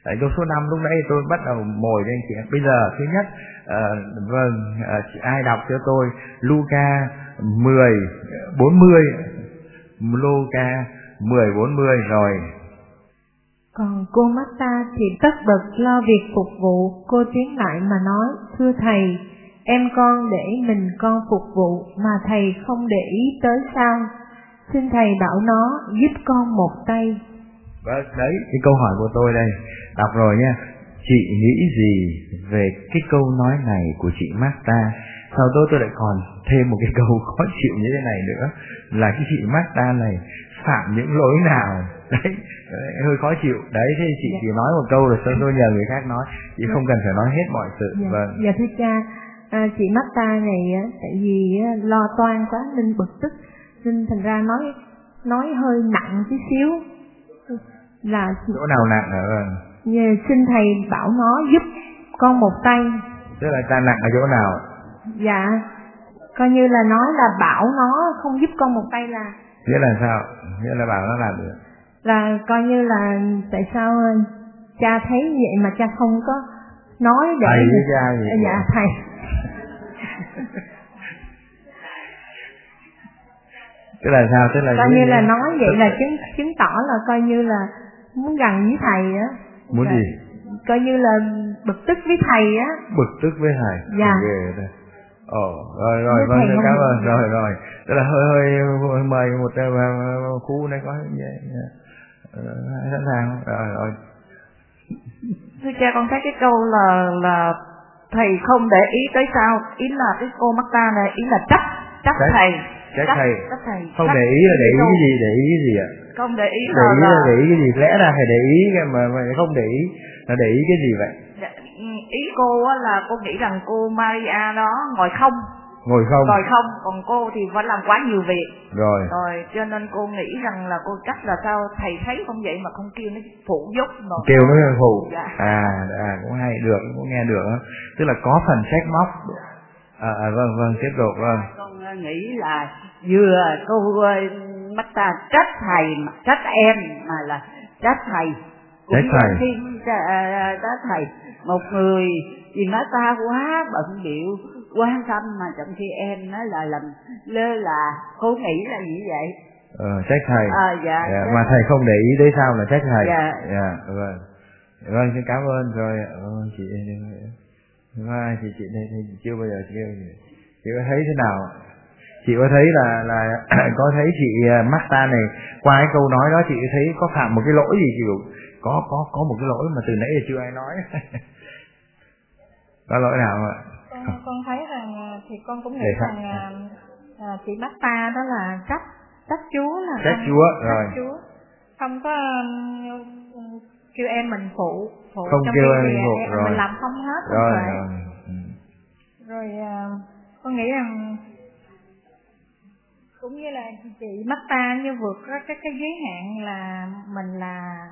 Đấy, câu số 5 lúc nãy tôi bắt đầu mồi lên chị em. Bây giờ thứ nhất, uh, vâng, uh, chị ai đọc cho tôi? Luca 10 40 Luca 10 40 rồi còn cô Marta thì tất bật lo việc phục vụ, cô tiến lại mà nói, thưa thầy, em con để mình con phục vụ mà thầy không để ý tới sao? Xin thầy bảo nó giúp con một tay. Vâng, đấy, cái câu hỏi của tôi đây, đọc rồi nha. Chị nghĩ gì về cái câu nói này của chị Marta? Sau đó tôi lại còn thêm một cái câu khó chịu như thế này nữa, là cái chị Marta này phạm những lỗi nào? Đấy, đấy hơi khó chịu. Đấy thế chị dạ. chỉ nói một câu rồi sau tôi nhờ người khác nói chị dạ. không cần phải nói hết mọi sự. Dạ. vâng. Dạ thưa cha à, chị mắt ta này tại vì lo toan quá nên bực tức nên thành ra nói nói hơi nặng tí xíu. Là chỗ nào nặng hả? Vâng. Yeah, xin thầy bảo nó giúp con một tay. Tức là ta nặng ở chỗ nào dạ. Coi như là nói là bảo nó không giúp con một tay là nghĩa là sao? Nghĩa là bảo nó làm được. Là coi như là tại sao cha thấy vậy mà cha không có nói để thầy với cha gì dạ thầy. Tức là sao? Tức là coi như là nói vậy là chứng chứng tỏ là coi như là muốn gần với thầy á. Muốn là, gì? Coi như là bực tức với thầy á. Bực tức với thầy. Dạ ồ rồi rồi vâng cảm ơn. Rồi rồi. Tức là hơi hơi, mời một khu này có vậy uh, sẵn sàng rồi rồi. Thưa cha con thấy cái câu là là thầy không để ý tới sao. Ý là cái cô Marta này ý là trách trách thầy. trách thầy. trách thầy. Không để ý là để ý cái gì để ý cái gì ạ? Không để ý để là, ý là để ý cái gì? Lẽ ra phải để ý mà mà không để ý là để ý cái gì vậy? Dạ, ý cô á là cô nghĩ rằng cô Maria đó ngồi không. Ngồi không. Ngồi không còn cô thì vẫn làm quá nhiều việc. Rồi. Rồi cho nên cô nghĩ rằng là cô chắc là sao thầy thấy không vậy mà không kêu nó phụ giúp mà kêu nó phụ Dạ. à à cũng hay được cũng nghe được tức là có phần trách móc. À, à vâng vâng tiếp tục vâng. Con ờ, nghĩ là vừa cô ờ, mắt ta trách thầy mà trách em mà là trách thầy cũng thầy. như khi ờ, trách thầy một người vì má ta quá bận biệu quan tâm mà trong khi em nói là làm lơ là cô nghĩ là như vậy. Ờ, trách thầy. À, dạ, Dạ, mà thầy không để ý đấy sao là trách thầy. Dạ. dạ vâng. Vâng xin cảm ơn. Rồi vâng chị mai chị chị đây đây chưa bao giờ kêu chị có thấy thế nào. Chị có thấy là là có thấy chị à, Marta này qua cái câu nói đó chị thấy có phạm một cái lỗi gì chị có có có một cái lỗi mà từ nãy giờ chưa ai nói có lỗi nào ạ con con thấy rằng à, thì con cũng nghĩ rằng à, à, chị bắt ta đó là trách trách Chúa là Trách Chúa, trách rồi. Chúa không có um, kêu em mình phụ phụ Không trong kêu em mình phụ, em rồi. mình làm không hết rồi rồi ừ. rồi à, con nghĩ rằng cũng như là chị bắt ta như vượt ra cái cái giới hạn là mình là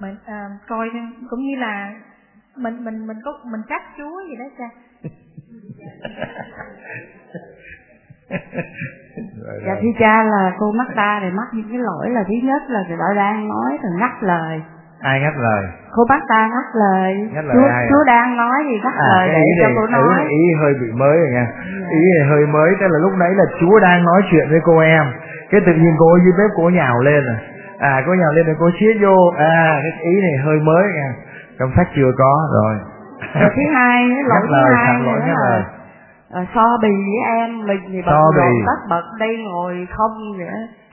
mình à, coi cũng như là mình mình mình có mình trách Chúa gì đó cha. Dạ thưa cha là cô mắc ta thì mắc những cái lỗi là thứ nhất là cái lỗi đang nói rồi ngắt lời. Ai ngắt lời? Cô bác ta ngắt lời. Ngắt lời Chúa, ai ạ? Chúa đang nói gì ngắt à, lời để ý cho cô ý nói. này ý hơi bị mới rồi nha. Ý này hơi mới tức là lúc nãy là chúa đang nói chuyện với cô em. Cái tự nhiên cô ở dưới bếp cô nhào lên rồi à cô nhào lên rồi cô xiết vô. À cái ý này hơi mới nha. Trong sách chưa có rồi. Rồi thứ hai lỗi thứ lời hai lỗi nữa là ờ, so bì với em mình thì bận So bì. tất bật đây ngồi không vậy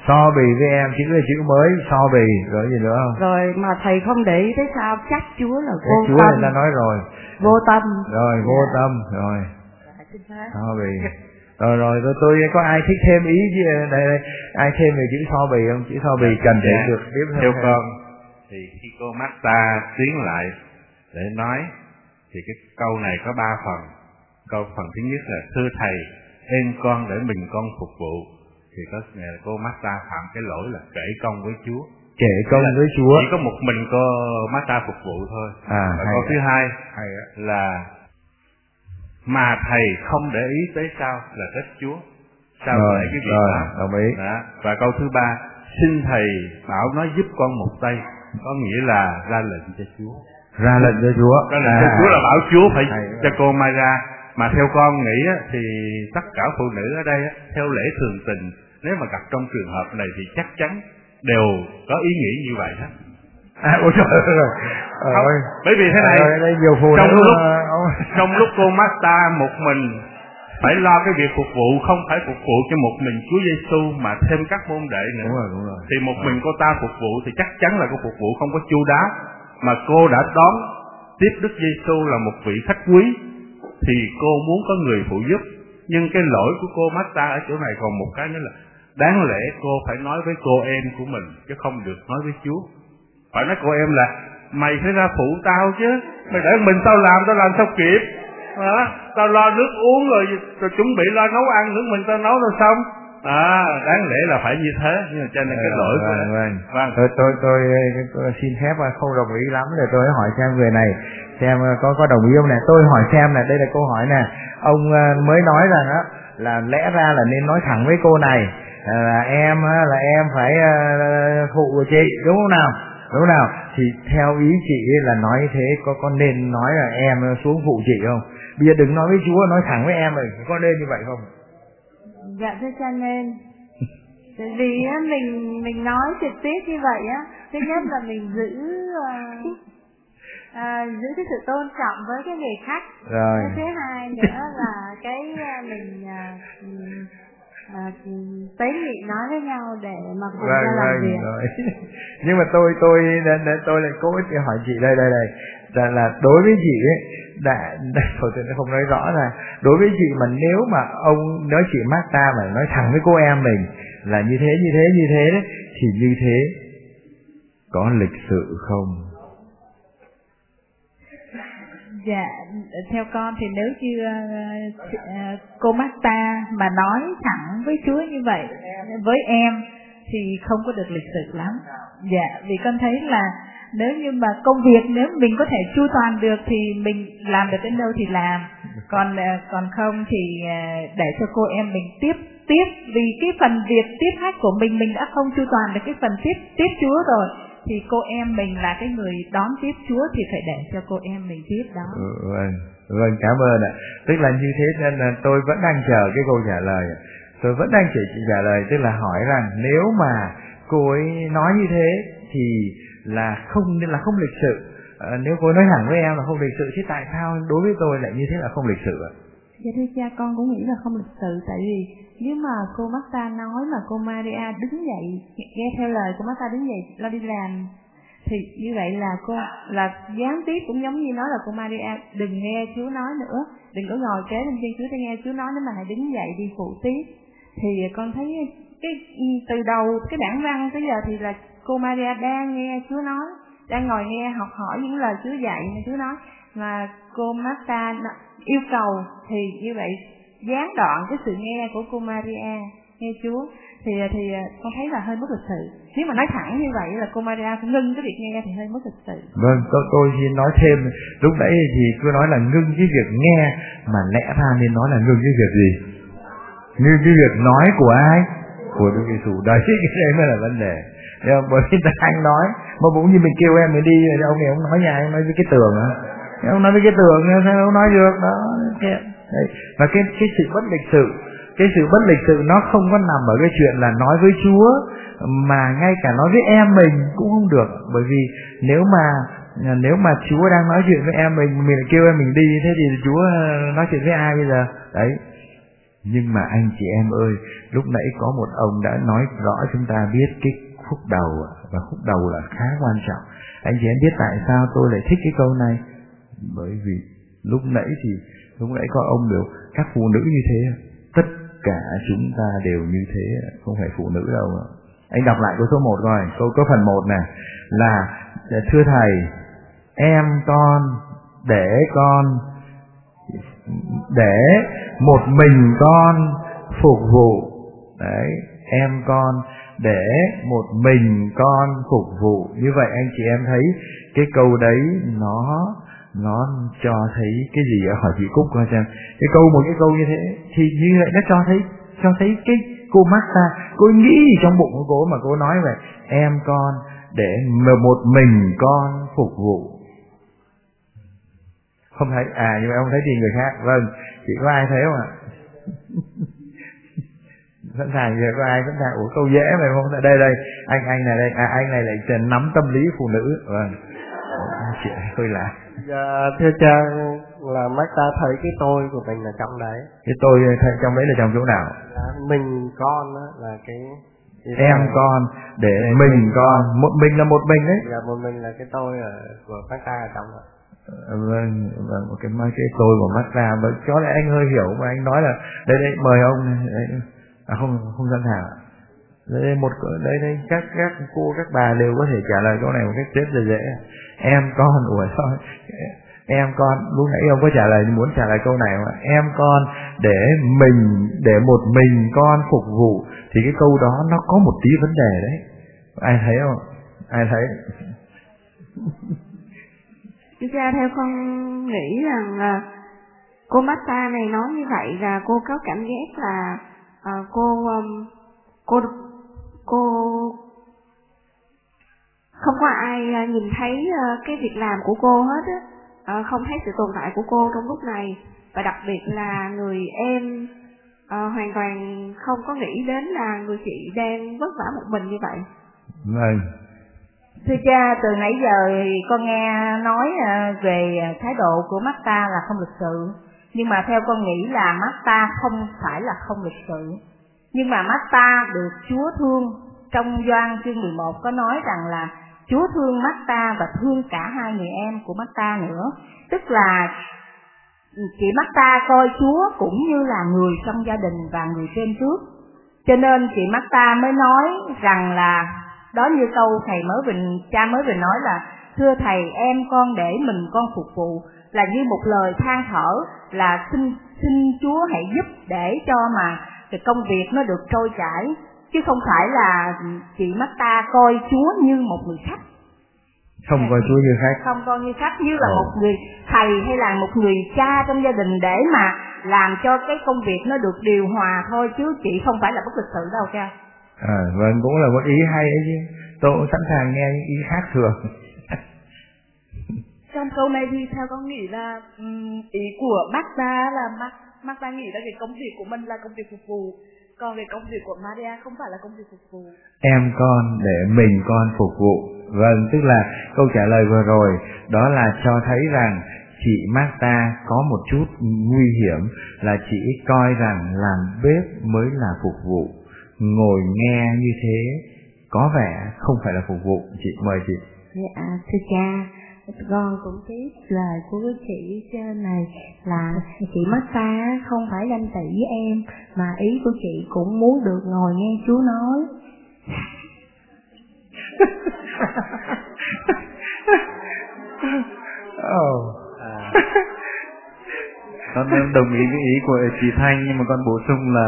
so bì với em chữ là chữ mới so bì rồi gì nữa không? Rồi mà thầy không để ý thấy sao chắc Chúa là vô chúa tâm người ta nói rồi. Vô tâm. Rồi vô Dạ. tâm rồi. So bì rồi rồi tôi, tôi có ai thích thêm ý chứ đây, đây ai thêm về chữ so bì không? Chữ so bì cần thể Dạ. được tiếp theo con thì khi cô Marta tiến lại để nói thì cái câu này có ba phần. Câu phần thứ nhất là thưa thầy em con để mình con phục vụ. Thì có nghĩa là cô phạm cái lỗi là kể công với Chúa. Kể công với Chúa. chỉ có một mình cô Marta phục vụ thôi. À và câu thứ hai hay là mà thầy không để ý tới sao là trách Chúa sao rồi để cái việc rồi đó đồng ý đó. Và câu thứ ba, xin thầy bảo nó giúp con một tay, có nghĩa là ra lệnh cho Chúa. ra lệnh cho Chúa Ra lệnh cho À, Chúa là bảo Chúa phải hay cho quá. cô mai ra. Mà theo con nghĩ thì tất cả phụ nữ ở đây theo lễ thường tình, nếu mà gặp trong trường hợp này thì chắc chắn đều có ý nghĩ như vậy hết. À, ôi trời ơi rồi Không, bởi vì thế này, ơi, nhiều phụ trong lúc trong lúc cô Marta một mình phải lo cái việc phục vụ không phải phục vụ cho một mình Chúa Giêsu mà thêm các môn đệ nữa. Đúng rồi đúng rồi. Thì một mình cô ta phục vụ thì chắc chắn là cô phục vụ không có chu đáo. Mà cô đã đón tiếp Đức Giêsu là một vị khách quý thì cô muốn có người phụ giúp. Nhưng cái lỗi của cô Marta ở chỗ này còn một cái nữa là đáng lẽ cô phải nói với cô em của mình chứ không được nói với Chúa phải nói cô em là mày phải ra phụ tao chứ. Mày để mình tao làm tao làm sao kịp. Hả? Tao lo nước uống rồi rồi chuẩn bị lo nấu ăn nữa mình tao nấu rồi xong. À đáng lẽ là phải như thế nhưng mà cho nên cái lỗi của vâng, vâng. vâng. Tôi tôi tôi, tôi xin phép và không đồng ý lắm để tôi hỏi xem người này xem ờ, có có đồng ý không này tôi hỏi xem này đây là câu hỏi nè. Ông ờ, mới nói rằng á là lẽ ra là nên nói thẳng với cô này là em là em phải phụ của chị đúng không nào đúng nào? Thì theo ý chị ấy là nói thế có có nên nói là em xuống phụ chị không? Bây giờ đừng nói với chúa nói thẳng với em rồi có nên như vậy không? Dạ thưa cha nên. Tại vì á, mình mình nói trực tiếp như vậy á thứ nhất là mình giữ à, à, giữ cái sự tôn trọng với cái người khác rồi. Cái thứ hai nữa là cái à, mình ừm, à, tế nhị nói với nhau để mà cùng vâng, ra làm vâng, việc. rồi. nhưng mà tôi tôi tôi lại cố ý hỏi chị đây đây đây. Là, là đối với chị ấy đã, thôi tôi không nói rõ là đối với chị mà nếu mà ông nói chị Marta mà nói thẳng với cô em mình là như thế như thế như thế đấy thì như thế có lịch sự không Dạ, theo con thì nếu như uh, cô Marta mà nói thẳng với Chúa như vậy với em thì không có được lịch sự lắm. Dạ, vì con thấy là nếu như mà công việc nếu mình có thể chu toàn được thì mình làm được đến đâu thì làm. Còn uh, còn không thì uh, để cho cô em mình tiếp tiếp vì cái phần việc tiếp khách của mình mình đã không chu toàn được cái phần tiếp tiếp Chúa rồi thì cô em mình là cái người đón tiếp Chúa thì phải để cho cô em mình tiếp đó. Ừ, vâng, vâng cảm ơn ạ. Tức là như thế nên là tôi vẫn đang chờ cái câu trả lời. Tôi vẫn đang chờ chị trả lời tức là hỏi rằng nếu mà cô ấy nói như thế thì là không nên là không lịch sự. À, nếu cô ấy nói thẳng với em là không lịch sự thì tại sao đối với tôi lại như thế là không lịch sự ạ? Dạ thưa cha, con cũng nghĩ là không lịch sự. Tại vì nếu mà cô Marta nói mà cô Maria đứng dậy, nghe theo lời cô Marta đứng dậy lo đi làm, thì như vậy là cô, là gián tiếp cũng giống như nói là cô Maria, đừng nghe Chúa nói nữa, đừng có ngồi kế bên chân Chúa để nghe Chúa nói nếu mà hãy đứng dậy đi phụ tiếp. Thì con thấy cái, từ đầu cái bản văn tới giờ thì là cô Maria đang nghe Chúa nói, đang ngồi nghe học hỏi những lời Chúa dạy mà Chúa nói mà cô Martha yêu cầu thì như vậy, gián đoạn cái sự nghe của cô Maria, nghe Chúa, thì thì à, con thấy là hơi mất lịch sự. Nếu mà nói thẳng như vậy là cô Maria phải ngưng cái việc nghe thì hơi mất lịch sự. Vâng tôi tôi xin nói thêm, lúc nãy thì cứ nói là ngưng cái việc nghe, mà lẽ ra nên nói là ngưng cái việc gì? Ngưng cái việc nói của ai? Của Đức Giêsu. Đấy, cái đấy mới là vấn đề. Bởi vì ta anh nói, mà cũng như mình kêu em mình đi, ông này ông nói nhà em nói với cái tường á ông nói với cái tường sao ông nói được đó Đấy. và cái cái sự bất lịch sự cái sự bất lịch sự nó không có nằm ở cái chuyện là nói với Chúa mà ngay cả nói với em mình cũng không được. Bởi vì nếu mà nếu mà Chúa đang nói chuyện với em mình mình kêu em mình đi thế thì Chúa nói chuyện với ai bây giờ? Đấy. Nhưng mà anh chị em ơi lúc nãy có một ông đã nói rõ chúng ta biết cái khúc đầu và khúc đầu là khá quan trọng. Anh chị em biết tại sao tôi lại thích cái câu này bởi vì lúc nãy thì, lúc nãy có ông biểu, các phụ nữ như thế, tất cả chúng ta đều như thế, không phải phụ nữ đâu anh đọc lại câu số 1 coi, câu có phần 1 nè, là dạ, thưa thầy, em con để con, để một mình con phục vụ. Đấy, em con để một mình con phục vụ. Như vậy anh chị em thấy, cái câu đấy nó nó cho thấy cái gì ở hỏi chị Cúc coi xem. Cái câu một cái câu như thế thì như vậy nó cho thấy cho thấy cái cô Martha cô nghĩ gì trong bụng của cô mà cô nói vậy em con để một mình con phục vụ. Không thấy. À nhưng mà ông thấy gì người khác. Vâng chỉ có ai thấy không ạ? Sẵn sàng giờ có ai sẵn sàng. Ủa câu dễ mà không tại đây đây anh anh này đây. À, anh này lại nắm tâm lý phụ nữ. Vâng chị hơi lạ. Dạ, thưa cha là mắt ta thấy cái tôi của mình là trong đấy. Cái tôi trong đấy là trong chỗ nào? Dạ, mình con đó là cái em con để mình con một mình là một mình đấy dạ một mình là cái tôi ở của mắt ta ở trong đó. Vâng vâng một cái mai cái tôi của mắt ra mà có lẽ anh hơi hiểu mà anh nói là đây đây mời ông đây à không không sẵn sàng đây, đây một đây đây các các cô các bà đều có thể trả lời câu này một cách rất là dễ em con ủa sao? Em con lúc nãy ông có trả lời muốn trả lời câu này mà em con để mình để một mình con phục vụ thì cái câu đó nó có một tí vấn đề đấy. Ai thấy không? Ai thấy? Chú cha theo con nghĩ rằng là cô Marta này nói như vậy là cô có cảm giác là uh, cô um, cô cô không có ai nhìn thấy uh, cái việc làm của cô hết á. Uh, không thấy sự tồn tại của cô trong lúc này. Và đặc biệt là người em hoàn toàn không có nghĩ đến là người chị đang vất vả một mình như vậy. Vâng. Thưa cha, từ nãy giờ con nghe nói về thái độ của Marta là không lịch sự. Nhưng mà theo con nghĩ là Marta không phải là không lịch sự. nhưng mà Marta được Chúa thương. Trong Gioan chương 11 có nói rằng là Chúa thương Marta và thương cả hai người em của Marta nữa. Tức là chị ta coi Chúa cũng như là người trong gia đình và người trên trước. Cho nên chị Marta mới nói rằng là, đó như câu thầy mới bình, cha mới vừa nói là, thưa thầy, em con để mình con phục vụ. Là như một lời than thở là xin xin Chúa hãy giúp để cho mà cái công việc nó được trôi chảy chứ không phải là chị Marta coi Chúa như một người khách. Không coi Chúa như khách. Không coi như khách như là một người thầy hay là một người cha trong gia đình để mà làm cho cái công việc nó được điều hòa thôi chứ chị không phải là bất lịch sự đâu cha. À, vâng cũng là một ý hay ấy chứ. Tôi cũng sẵn sàng nghe những ý khác thường. Trong câu này thì theo con nghĩ là ý của bác ta là bác bác ta nghĩ là cái công việc của mình là công việc phục vụ còn cái công việc của Maria không phải là công việc phục vụ. Em con để mình con phục vụ. Vâng tức là câu trả lời vừa rồi đó là cho thấy rằng chị Marta có một chút nguy hiểm là chị coi rằng làm bếp mới là phục vụ. Ngồi nghe như thế có vẻ không phải là phục vụ. Chị mời chị. Dạ thưa cha con cũng biết lời của chị trên này là chị Marta không phải ganh tị với em mà ý của chị cũng muốn được ngồi nghe Chúa nói oh. à. con đồng ý với ý của chị Thanh nhưng mà con bổ sung là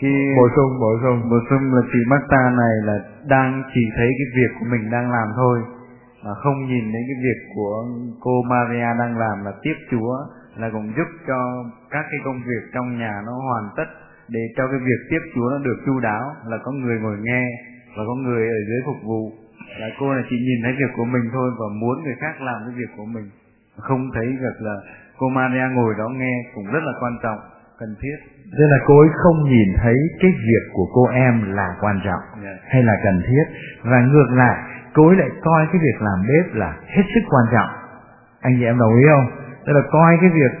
cái bổ sung bổ sung bổ sung là chị Marta này là đang chỉ thấy cái việc của mình đang làm thôi mà không nhìn đến cái việc của cô Maria đang làm là tiếp Chúa là cũng giúp cho các cái công việc trong nhà nó hoàn tất để cho cái việc tiếp Chúa nó được chu đáo là có người ngồi nghe và có người ở dưới phục vụ. Là cô là chỉ nhìn thấy việc của mình thôi và muốn người khác làm cái việc của mình. Không thấy việc là cô Maria ngồi đó nghe cũng rất là quan trọng cần thiết. Tức là cô ấy không nhìn thấy cái việc của cô em là quan trọng yeah. hay là cần thiết. Và ngược lại cô ấy lại coi cái việc làm bếp là hết sức quan trọng. Anh chị em đồng ý không? Tức là coi cái việc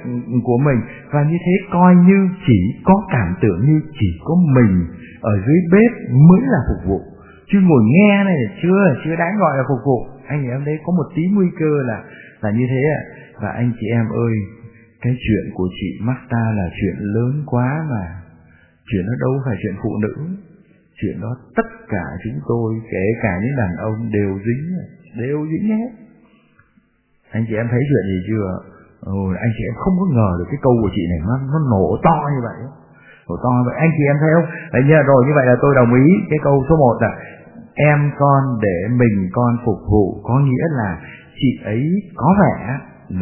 của mình và như thế coi như chỉ có cảm tưởng như chỉ có mình ở dưới bếp mới là phục vụ. Chứ ngồi nghe này chưa chưa đáng gọi là phục vụ. Anh chị em đấy có một tí nguy cơ là là như thế ạ. Và anh chị em ơi, cái chuyện của chị Marta là chuyện lớn quá mà. Chuyện nó đâu phải chuyện phụ nữ chuyện đó tất cả chúng tôi kể cả những đàn ông đều dính đều dính hết. Anh chị em thấy chuyện gì chưa? Ừ, anh chị em không có ngờ được cái câu của chị này nó nó nổ to như vậy. Nổ to như vậy. Anh chị em thấy không? Đấy nhớ rồi như vậy là tôi đồng ý cái câu số 1 là em con để mình con phục vụ có nghĩa là chị ấy có vẻ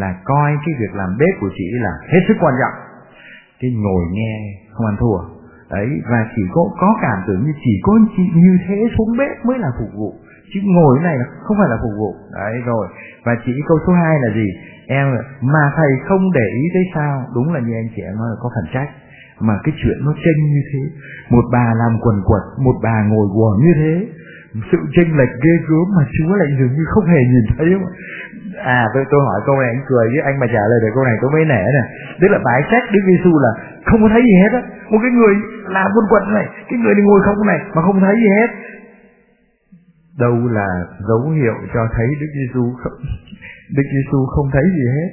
là coi cái việc làm bếp của chị là hết sức quan trọng. Cái ngồi nghe không ăn thua ấy và chỉ có có cảm tưởng như chỉ có chị như thế xuống bếp mới là phục vụ. Chứ ngồi này không phải là phục vụ. Đấy, rồi. Và chỉ câu số 2 là gì? Em, mà thầy không để ý tới sao? Đúng là như anh chị em nói là có phần trách. Mà cái chuyện nó chênh như thế, một bà làm quần quật, một bà ngồi quờ như thế, sự chênh lệch ghê gớm mà chúa lại dường như không hề nhìn thấy. không à tôi tôi hỏi câu này anh cười với anh mà trả lời được câu này tôi mới nể nè. Tức là bài trách đức giêsu là không có thấy gì hết á. Một cái người làm quân quật này cái người đi ngồi không này mà không thấy gì hết. Đâu là dấu hiệu cho thấy đức giêsu không đức giêsu không thấy gì hết.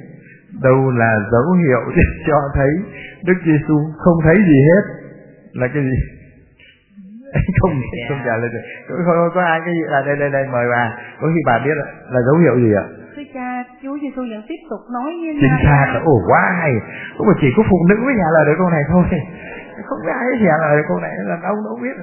Đâu là dấu hiệu cho thấy đức giêsu không thấy gì hết. Là cái gì? Không không trả lời được. Có, có, có ai cái gì? Là đây đây đây mời bà. Có khi bà biết là, là dấu hiệu gì ạ cha Chúa Giêsu vẫn tiếp tục nói với chính xác là ồ quá hay. Cũng mà chỉ có phụ nữ mới trả lời được câu này thôi. Không có ai trả lời được câu này là ông đâu biết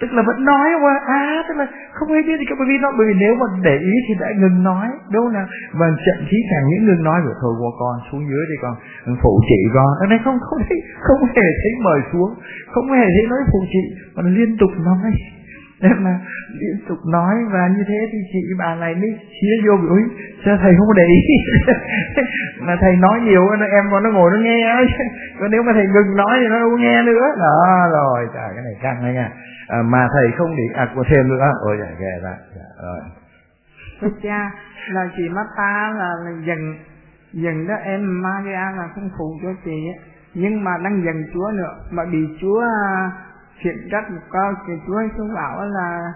tức là vẫn nói qua à tức là không ai biết thì bởi vì nó bởi vì nếu mà để ý thì đã ngừng nói đúng không nào? Và chậm chí càng những ngừng nói rồi thôi qua con xuống dưới đi con phụ chị con. Ở đây không không thấy không hề thấy mời xuống không hề thấy nói phụ chị mà liên tục nói nên mà liên tục nói và như thế thì chị bà này mới chia vô bị cho sao thầy không để ý. Mà thầy nói nhiều nó em con nó ngồi nó nghe còn nếu mà thầy ngừng nói thì nó không nghe nữa. Đó rồi trời cái này căng đấy nha. À, mà thầy không để à có thêm nữa. Ôi trời ghê ra dạ, rồi. Cha là chị Marta là, là dần dần đó em Maria là không phụ cho chị nhưng mà đang dần Chúa nữa. Mà bị Chúa chuyện một câu thì Chúa Giêsu bảo là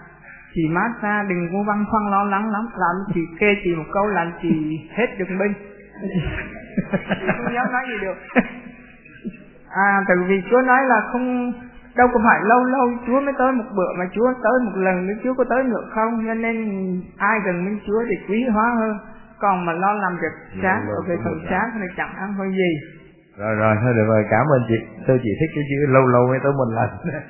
chị massage đừng có băn khoăn lo lắng lắm làm chị kê chị một câu làm chị hết được binh không dám nói gì được. À tại vì Chúa nói là không đâu có phải lâu lâu Chúa mới tới một bữa mà Chúa tới một lần nữa Chúa có tới nữa không? Cho nên ai gần bên Chúa thì quý hóa hơn còn mà lo làm việc sáng ở về phần sáng thì chẳng ăn hơn gì rồi rồi thôi được rồi cảm ơn chị. Tôi chỉ thích cái chữ lâu lâu mới tới một lần.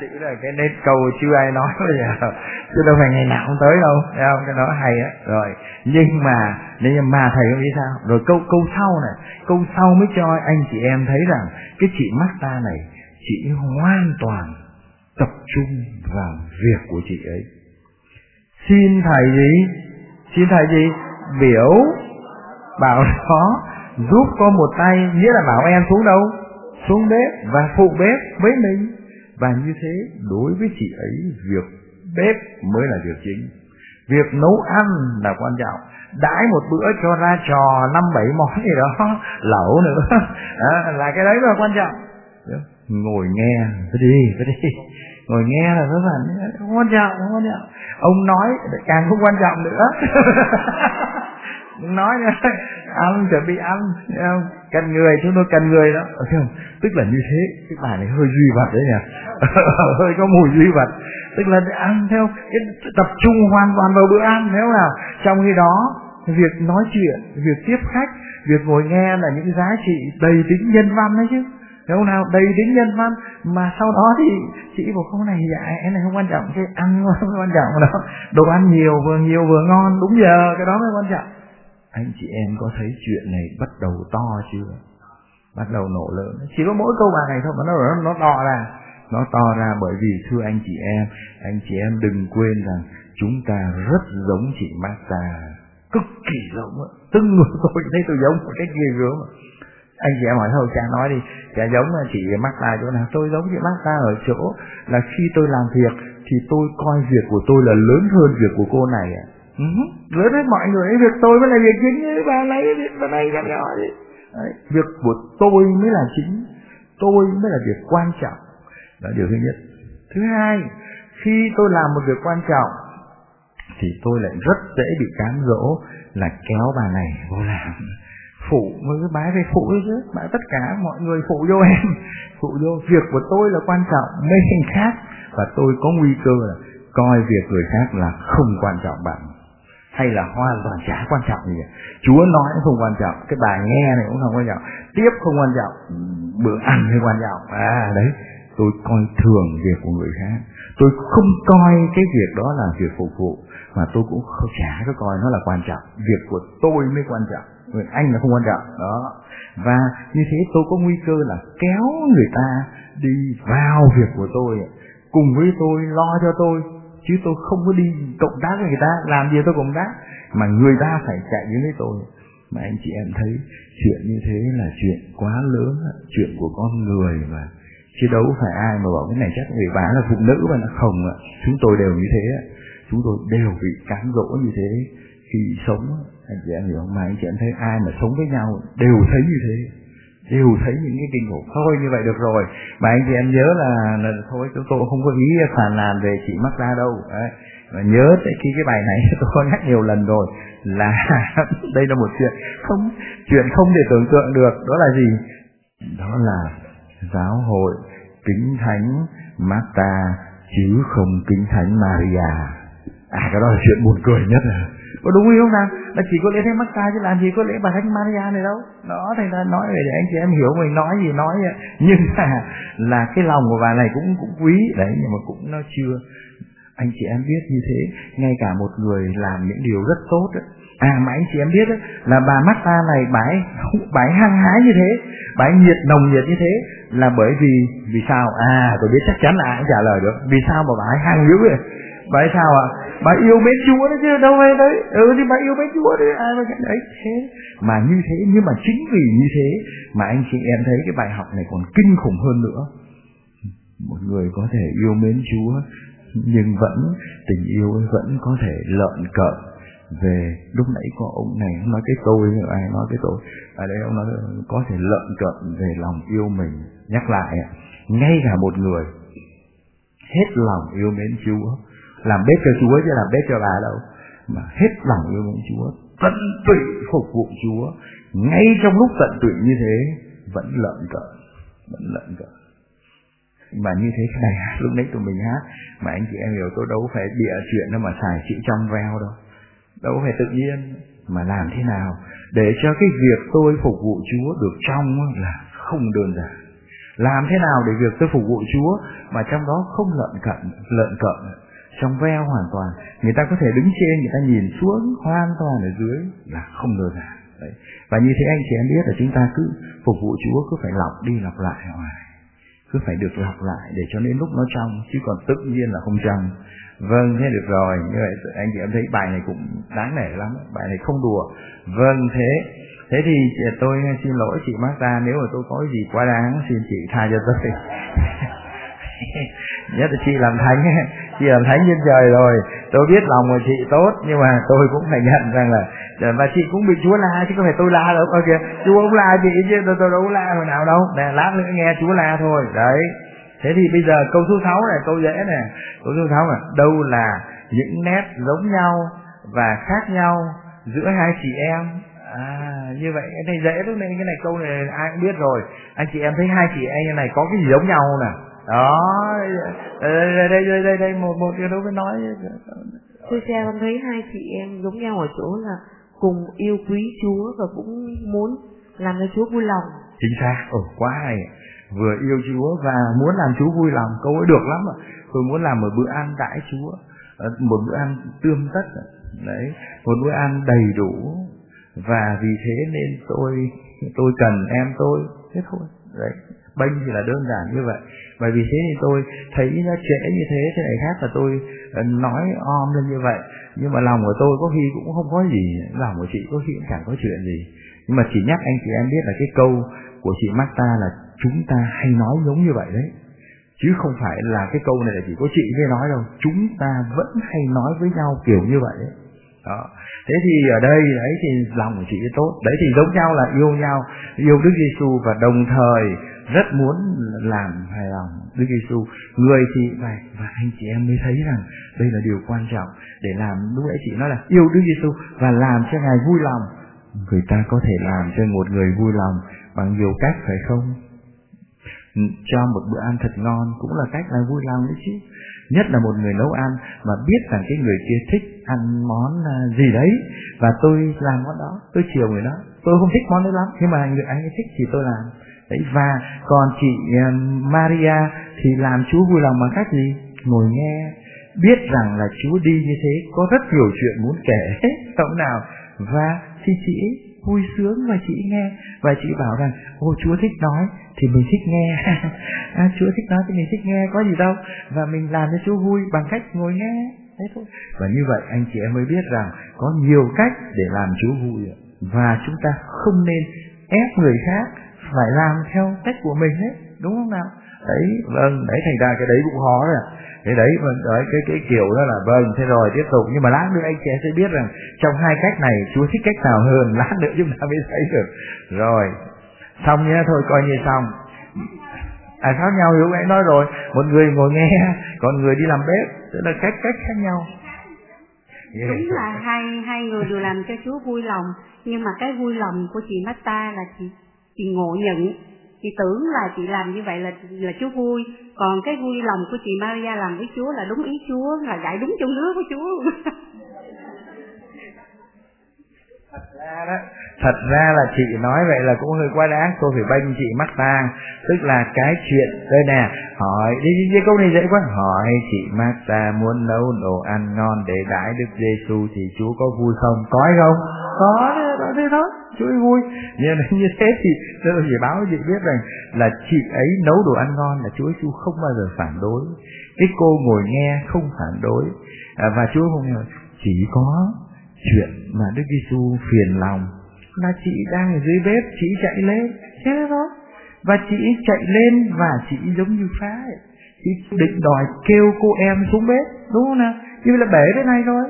Chỉ là cái nét câu chưa ai nói bây giờ. Chứ đâu phải ngày nào cũng tới đâu thấy không? Cái đó hay á. Rồi nhưng mà nếu mà thầy không biết sao. Rồi câu câu sau này câu sau mới cho anh chị em thấy rằng cái chị Marta này chị hoàn toàn tập trung vào việc của chị ấy. Xin thầy gì? Xin thầy gì? Biểu bảo nó giúp con một tay nghĩa là bảo em xuống đâu? Xuống bếp và phụ bếp với mình. Và như thế đối với chị ấy việc bếp mới là việc chính. Việc nấu ăn là quan trọng. Đãi một bữa cho ra trò năm bảy món gì đó lẩu nữa. À, là cái đấy là quan trọng. Ngồi nghe cái đi cái đi. Ngồi nghe là rất là không quan trọng không quan trọng. Ông nói càng không quan trọng nữa. Nói nữa ăn chuẩn bị ăn cần người chúng tôi cần người đó. Không? tức là như thế. Cái bài này hơi duy vật đấy nhỉ? Hơi có mùi duy vật. Tức là ăn theo cái tập trung hoàn toàn vào bữa ăn nếu nào? Trong khi đó việc nói chuyện việc tiếp khách việc ngồi nghe là những giá trị đầy tính nhân văn đấy chứ. Nếu nào? Đầy tính nhân văn. Mà sau đó thì chị bảo không này dạ cái này không quan trọng cái ăn không quan trọng đó đồ ăn nhiều vừa nhiều vừa ngon. Đúng giờ cái đó mới quan trọng anh chị em có thấy chuyện này bắt đầu to chưa? Bắt đầu nổ lớn. Chỉ có mỗi câu bài này thôi mà nó nó, nó to ra. Nó to ra bởi vì thưa anh chị em anh chị em đừng quên rằng chúng ta rất giống chị Martha. Cực kỳ giống. Từng người tôi thấy tôi giống một cách ghê gớm. Anh chị em hỏi thôi cha nói đi. Cha giống là chị Martha chỗ nào? Tôi giống chị Martha ở chỗ là khi tôi làm việc thì tôi coi việc của tôi là lớn hơn việc của cô này ạ. Ừ. với với mọi người việc tôi mới là việc chính bà lấy việc bà này bà nhỏ Đấy, việc của tôi mới là chính tôi mới là việc quan trọng. Đó điều thứ nhất. Thứ hai khi tôi làm một việc quan trọng thì tôi lại rất dễ bị cám dỗ là kéo bà này vô làm. Phụ với cái bái cái phụ chứ. Tất cả mọi người phụ vô em. Phụ vô việc của tôi là quan trọng mấy người khác. Và tôi có nguy cơ là coi việc người khác là không quan trọng bằng hay là hoàn toàn chả quan trọng gì vậy? Chúa nói không quan trọng, cái bài nghe này cũng không quan trọng, tiếp không quan trọng, bữa ăn mới quan trọng. À đấy, tôi coi thường việc của người khác. Tôi không coi cái việc đó là việc phục vụ, mà tôi cũng không chả có coi nó là quan trọng. Việc của tôi mới quan trọng, người anh là không quan trọng. Đó. Và như thế tôi có nguy cơ là kéo người ta đi vào việc của tôi, cùng với tôi lo cho tôi, chứ tôi không có đi cộng tác với người ta, làm gì tôi cộng tác. Mà người ta phải chạy đến với tôi. Mà anh chị em thấy chuyện như thế là chuyện quá lớn chuyện của con người mà. Chứ đâu phải ai mà bảo cái này chắc người bán là phụ nữ mà nó không ạ. Chúng tôi đều như thế chúng tôi đều bị cám dỗ như thế khi sống anh chị em hiểu không? Mà anh chị em thấy ai mà sống với nhau đều thấy như thế đều thấy những cái kinh khủng. Thôi như vậy được rồi. Mà anh chị em nhớ là, là thôi chúng tôi không có ý phàn nàn về chị mắc ra đâu. Đấy. mà nhớ tới khi cái bài này tôi có nhắc nhiều lần rồi là đây là một chuyện không chuyện không thể tưởng tượng được. Đó là gì? Đó là giáo hội kính thánh Marta chứ không kính thánh Maria. À cái đó là chuyện buồn cười nhất rồi có đúng không nào là chỉ có lễ thánh massage chứ làm gì có lễ bà thánh Maria này đâu đó thầy ta nói về để anh chị em hiểu mình nói gì nói vậy nhưng mà là cái lòng của bà này cũng cũng quý đấy nhưng mà cũng nó chưa anh chị em biết như thế ngay cả một người làm những điều rất tốt ấy, À mà anh chị em biết ấy, là bà Martha này bái bái hăng hái như thế, bái nhiệt nồng nhiệt như thế là bởi vì vì sao? À tôi biết chắc chắn là ai trả lời được. Vì sao mà bái hăng dữ vậy? Bởi sao ạ? À? Bà yêu mến Chúa đấy chứ, đâu hay đấy. Ừ thì bà yêu mến Chúa đấy ai mà cái đấy, thế. Mà như thế, nhưng mà chính vì như thế mà anh chị em thấy cái bài học này còn kinh khủng hơn nữa. Một người có thể yêu mến Chúa, nhưng vẫn, tình yêu ấy vẫn có thể lợn cợn về lúc nãy có ông này nói cái tôi, ai nói cái tôi ở đây ông nói có thể lợn cợn về lòng yêu mình nhắc lại, ngay cả một người hết lòng yêu mến Chúa làm bếp cho Chúa chứ làm bếp cho bà đâu. Mà hết lòng yêu mến Chúa, tận tụy phục vụ Chúa. Ngay trong lúc tận tụy như thế, vẫn lợn cợn vẫn lợn cợn mà như thế cái bài hát lúc nãy tụi mình hát, mà anh chị em hiểu tôi đâu phải bịa chuyện đâu mà xài chữ trong veo đâu. Đâu phải tự nhiên, mà làm thế nào để cho cái việc tôi phục vụ Chúa được trong là không đơn giản. Làm thế nào để việc tôi phục vụ Chúa mà trong đó không lợn cận lợn cận trong veo hoàn toàn. Người ta có thể đứng trên, người ta nhìn xuống hoàn toàn ở dưới là không đơn giản Đấy. và như thế anh chị em biết là chúng ta cứ phục vụ Chúa, cứ phải lọc đi lọc lại hoài cứ phải được lọc lại để cho đến lúc nó trong, chứ còn tự nhiên là không trong. Vâng thế được rồi. Như vậy anh chị em thấy bài này cũng đáng nể lắm. Bài này không đùa. Vâng thế. Thế thì à, tôi xin lỗi chị Marta nếu mà tôi có gì quá đáng, xin chị tha cho tôi. nhất là chị làm thánh chị làm thánh trên trời rồi. Tôi biết lòng của chị tốt nhưng mà tôi cũng phải nhận rằng là và chị cũng bị chúa la chứ không phải tôi la đâu. Ok chúa cũng la chị chứ tôi, tôi đâu có la hồi nào đâu. Nè lát nữa nghe chúa la thôi. Đấy. Thế thì bây giờ câu số 6 này câu dễ nè. Câu số 6 là đâu là những nét giống nhau và khác nhau giữa hai chị em? À như vậy cái này dễ lúc này cái này câu này ai cũng biết rồi. Anh chị em thấy hai chị em như này có cái gì giống nhau nè đó. Đây đây đây đây, đây một một điều đâu phải nói. Thưa cha con thấy hai chị em giống nhau ở chỗ là cùng yêu quý Chúa và cũng muốn làm cho Chúa vui lòng. Chính xác. Ồ quá hay. Vừa yêu Chúa và muốn làm Chúa vui lòng. Câu ấy được lắm ạ. Tôi muốn làm một bữa ăn đãi Chúa. Một bữa ăn tươm tất đấy một bữa ăn đầy đủ. Và vì thế nên tôi tôi cần em tôi. Thế thôi. Đấy bênh thì là đơn giản như vậy bởi vì thế thì tôi thấy nó trễ như thế thế này khác là tôi ờ, nói om lên như vậy. Nhưng mà lòng của tôi có khi cũng không có gì, lòng của chị có khi cũng chẳng có chuyện gì. Nhưng mà chỉ nhắc anh chị em biết là cái câu của chị Marta là chúng ta hay nói giống như vậy đấy. Chứ không phải là cái câu này là chỉ có chị mới nói đâu. Chúng ta vẫn hay nói với nhau kiểu như vậy đấy đó. Thế thì ở đây, đấy thì lòng của chị tốt. Đấy thì giống nhau là yêu nhau, yêu Đức Giêsu và đồng thời rất muốn làm hài lòng Đức Giêsu người thì này và anh chị em mới thấy rằng đây là điều quan trọng để làm. Lúc nãy chị nói là yêu Đức Giêsu và làm cho ngài vui lòng. Người ta có thể làm cho một người vui lòng bằng nhiều cách, phải không? Cho một bữa ăn thật ngon cũng là cách là vui lòng đấy chứ nhất là một người nấu ăn mà biết rằng cái người kia thích ăn món à, gì đấy. Và tôi làm món đó, tôi chiều người đó. Tôi không thích món đấy lắm, nhưng mà người anh ấy thích thì tôi làm. Đấy, và còn chị à, Maria thì làm Chúa vui lòng bằng cách gì? Ngồi nghe, biết rằng là Chúa đi như thế, có rất nhiều chuyện muốn kể không nào? Và thì chị vui sướng và chị nghe, và chị bảo rằng ô Chúa thích nói thì mình thích nghe. À, Chúa thích nói thì mình thích nghe có gì đâu. Và mình làm cho Chúa vui bằng cách ngồi nghe. Thế thôi. Và như vậy anh chị em mới biết rằng có nhiều cách để làm Chúa vui và chúng ta không nên ép người khác phải làm theo cách của mình hết đúng không nào? Đấy vâng đấy thành ra cái đấy cũng khó rồi cái đấy mà đấy cái cái kiểu đó là vâng thế rồi tiếp tục. Nhưng mà lát nữa anh chị sẽ biết rằng trong hai cách này Chúa thích cách nào hơn lát nữa chúng ta mới thấy được. Rồi xong nhé, thôi coi như xong. À khác nhau hiểu anh nói rồi. Một người ngồi nghe, còn người đi làm bếp. Tức là cách cách khác nhau. Yeah. đúng là hai hai người đều làm cho Chúa vui lòng. Nhưng mà cái vui lòng của chị mata là chị chị ngộ nhận. Chị tưởng là chị làm như vậy là là Chúa vui. Còn cái vui lòng của chị Maria làm với Chúa là đúng ý Chúa, là giải đúng chỗ lứa của Chúa. thật ra đó thật ra là chị nói vậy là cũng hơi quá đáng tôi phải bênh chị mắc tang. Tức là cái chuyện đây nè hỏi đi đi, câu này dễ quá. Hỏi chị Marta muốn nấu đồ ăn ngon để đãi Đức Giêsu thì Chúa có vui không? Có hay không? Có đó thế thôi Chúa vui. Như như thế thì tôi chỉ báo chị biết rằng là chị ấy nấu đồ ăn ngon là Chúa chú không bao giờ phản đối. Cái cô ngồi nghe không phản đối. À, và Chúa không chỉ có chuyện mà Đức Giêsu phiền lòng là chị đang ở dưới bếp chị chạy lên. Thế đó. và chị chạy lên và chị giống như phá ấy. chị định đòi kêu cô em xuống bếp đúng không nào? Như là bể thế này thôi.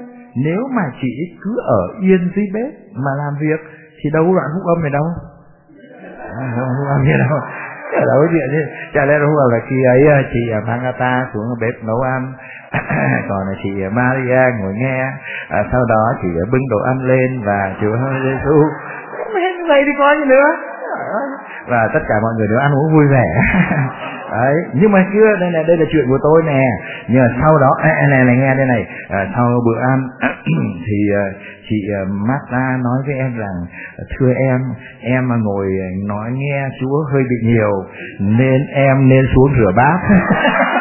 Nếu mà chị cứ ở yên dưới bếp mà làm việc thì đâu có đoạn phúc âm này đâu. À, không âm gì đâu. Đâu có chuyện chứ chả lẽ đúng là khi ấy à, chị à, mang ta xuống bếp nấu ăn. còn là chị Maria ngồi nghe à, sau đó chị bưng đồ ăn lên và Chúa Giêsu vậy thì có gì nữa. Và tất cả mọi người đều ăn uống vui vẻ. Đấy nhưng mà chưa đây là đây là chuyện của tôi nè. Nhưng mà sau đó à, này này nghe đây này. À, sau bữa ăn thì à, chị à, Martha nói với em rằng thưa em em mà ngồi nói nghe Chúa hơi bị nhiều nên em nên xuống rửa bát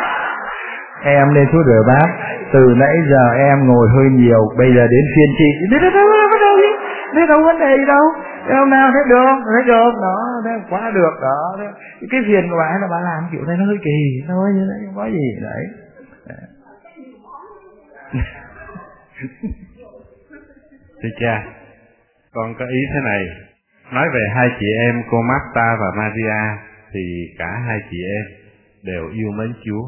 em lên xuống rửa bát. Từ nãy giờ em ngồi hơi nhiều, bây giờ đến phiên chị. Biết đâu đâu đâu đây đâu vấn đề gì đâu. Hôm nào thấy được thấy được. Đó, thế quá được. Đó cái phiền của bà là bà làm kiểu này nó hơi kỳ. Thôi như thế, không có gì, đấy. Thưa cha, con có ý thế này. Nói về hai chị em, cô Marta và Maria, thì cả hai chị em đều yêu mến Chúa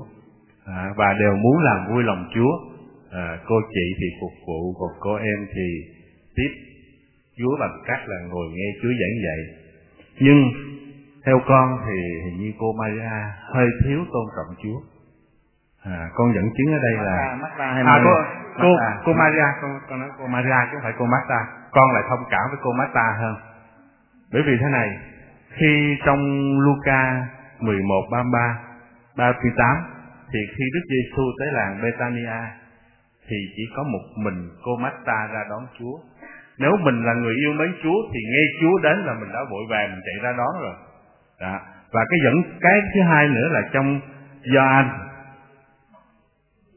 à, và đều muốn làm vui lòng Chúa à, cô chị thì phục vụ còn cô em thì tiếp Chúa bằng cách là ngồi nghe Chúa giảng dạy. Nhưng theo con thì hình như cô Maria hơi thiếu tôn trọng Chúa. À, con dẫn chứng ở đây là à, cô cô cô Maria con con nói cô Maria chứ không phải cô Marta. Con lại thông cảm với cô Marta hơn. Bởi vì thế này, khi trong Luca 11 33 38 thì khi Đức Giêsu tới làng Betania thì chỉ có một mình cô Marta ra đón Chúa nếu mình là người yêu mến Chúa thì nghe Chúa đến là mình đã vội vàng mình chạy ra đón rồi. Đó. Và cái dẫn cái thứ hai nữa là trong Gioan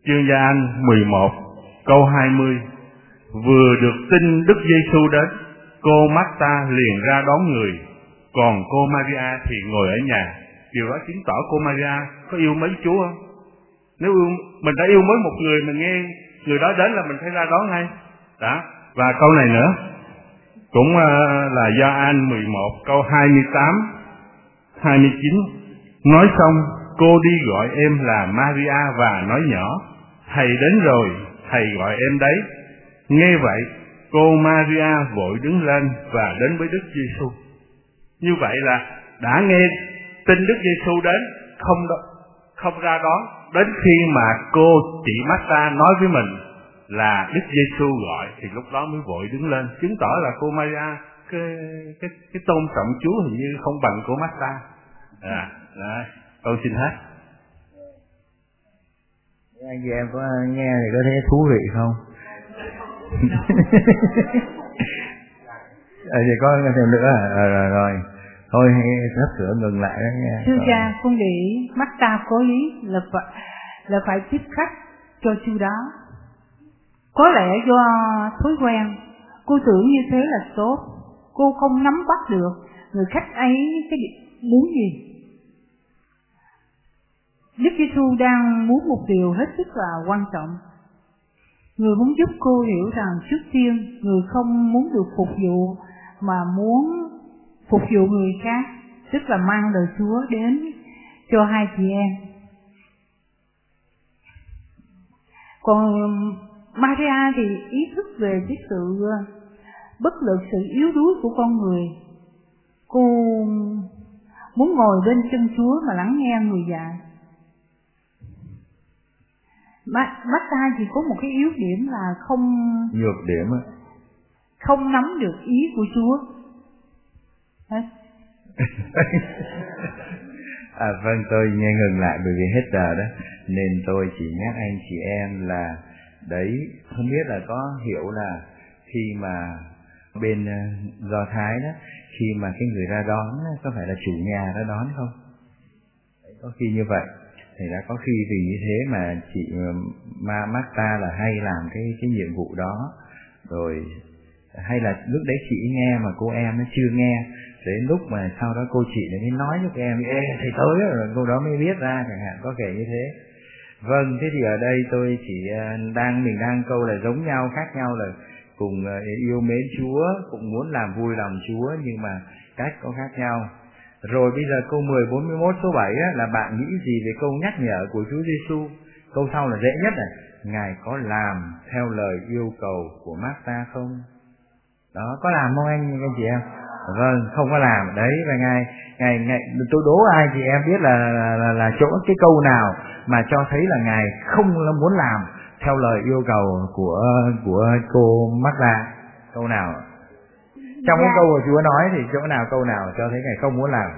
chương Gioan 11 câu 20 vừa được tin Đức Giêsu đến, cô Marta liền ra đón người, còn cô Maria thì ngồi ở nhà. Điều đó chứng tỏ cô Maria có yêu mến Chúa không? Nếu yêu, mình đã yêu mới một người mình nghe người đó đến là mình phải ra đón ngay. Đó, và câu này nữa. Cũng ờ, là do An 11 câu 28 29 nói xong cô đi gọi em là Maria và nói nhỏ thầy đến rồi thầy gọi em đấy. Nghe vậy cô Maria vội đứng lên và đến với Đức Giêsu như vậy là đã nghe tin Đức Giêsu đến không không ra đón đến khi mà cô chị Marta nói với mình là Đức Giêsu gọi thì lúc đó mới vội đứng lên chứng tỏ là cô Maria cái cái cái tôn trọng Chúa hình như không bằng của Martha. À đấy con xin hết. Anh chị em có nghe thì có thấy thú vị không? À, thì có thêm nữa à, rồi, rồi thôi sắp sửa ngừng lại đó nghe thưa cha con nghĩ mắt ta có lý là phải là phải tiếp khách cho chu đó có lẽ do thói quen, cô tưởng như thế là tốt, cô không nắm bắt được người khách ấy cái muốn gì. Đức Giêsu đang muốn một điều hết sức là quan trọng. Người muốn giúp cô hiểu rằng trước tiên người không muốn được phục vụ mà muốn phục vụ người khác, tức là mang lời Chúa đến cho hai chị em. Còn Maria thì ý thức về cái sự ờ, bất lực, sự yếu đuối của con người. Cô muốn ngồi bên chân Chúa mà lắng nghe người dạy. Martha chỉ có một cái yếu điểm là không nhược điểm á không nắm được ý của Chúa. à vâng tôi nghe ngừng lại bởi vì hết giờ đó. Nên tôi chỉ nhắc anh chị em là đấy, không biết là có hiểu là khi mà bên ờ, do thái đó, khi mà cái người ra đón có phải là chủ nhà ra đón không? Có khi như vậy. Thì đã có khi vì như thế mà chị ờ, ma, mắt ta là hay làm cái cái nhiệm vụ đó. Rồi, hay là lúc đấy chị nghe mà cô em nó chưa nghe đến lúc mà sau đó cô chị mới nói với em ê thầy tới rồi cô đó mới biết ra chẳng hạn có kể như thế Vâng, thế thì ở đây tôi chỉ à, đang mình đang câu là giống nhau khác nhau là cùng à, yêu mến Chúa, cũng muốn làm vui lòng Chúa nhưng mà cách có khác nhau. Rồi bây giờ câu 10 41 số 7 á, là bạn nghĩ gì về câu nhắc nhở của Chúa Giêsu? Câu sau là dễ nhất này, Ngài có làm theo lời yêu cầu của Martha không? Đó, có làm không anh anh chị em? Vâng không có làm. Đấy và ngài ngài ngài tôi đố ai chị em biết là là, là là chỗ cái câu nào mà cho thấy là ngài không muốn làm theo lời yêu cầu của của cô Martha câu nào? Trong Dạ. cái câu mà Chúa nói thì chỗ nào câu nào cho thấy ngài không muốn làm?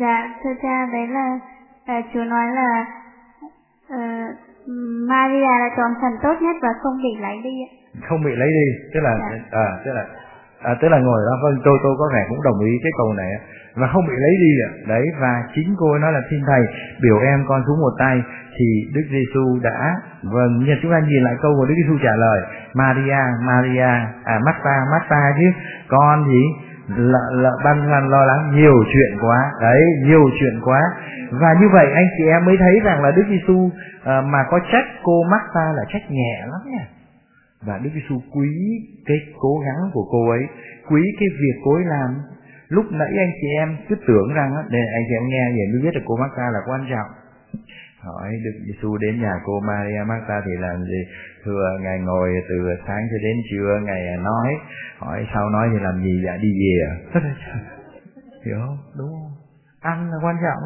Dạ, thưa cha, đấy là, là Chúa nói là ờ, Maria là chọn phần tốt nhất và không bị lấy đi không bị lấy đi tức là Dạ. à, tức là à, tức là ngồi đó vâng tôi tôi có vẻ cũng đồng ý cái câu này và không bị lấy đi ạ. Đấy và chính cô ấy nói là xin thầy biểu em con xuống một tay thì Đức Giêsu đã vâng nhưng chúng ta nhìn lại câu của Đức Giêsu trả lời Maria Maria à Marta Marta chứ con gì? Là, là băn khoăn lo lắng nhiều chuyện quá. Đấy nhiều chuyện quá. Và như vậy anh chị em mới thấy rằng là Đức Giêsu à, ờ, mà có trách cô Marta là trách nhẹ lắm nha và Đức Giêsu quý cái cố gắng của cô ấy, quý cái việc cô ấy làm. Lúc nãy anh chị em cứ tưởng rằng á, để anh chị em nghe vậy mới biết được cô Martha là quan trọng. Hỏi Đức Giêsu đến nhà cô Maria Martha thì làm gì? Thưa ngài ngồi từ sáng cho đến trưa ngài nói, hỏi sau nói thì làm gì dạ đi về à? Hiểu không? Đúng không? Ăn là quan trọng.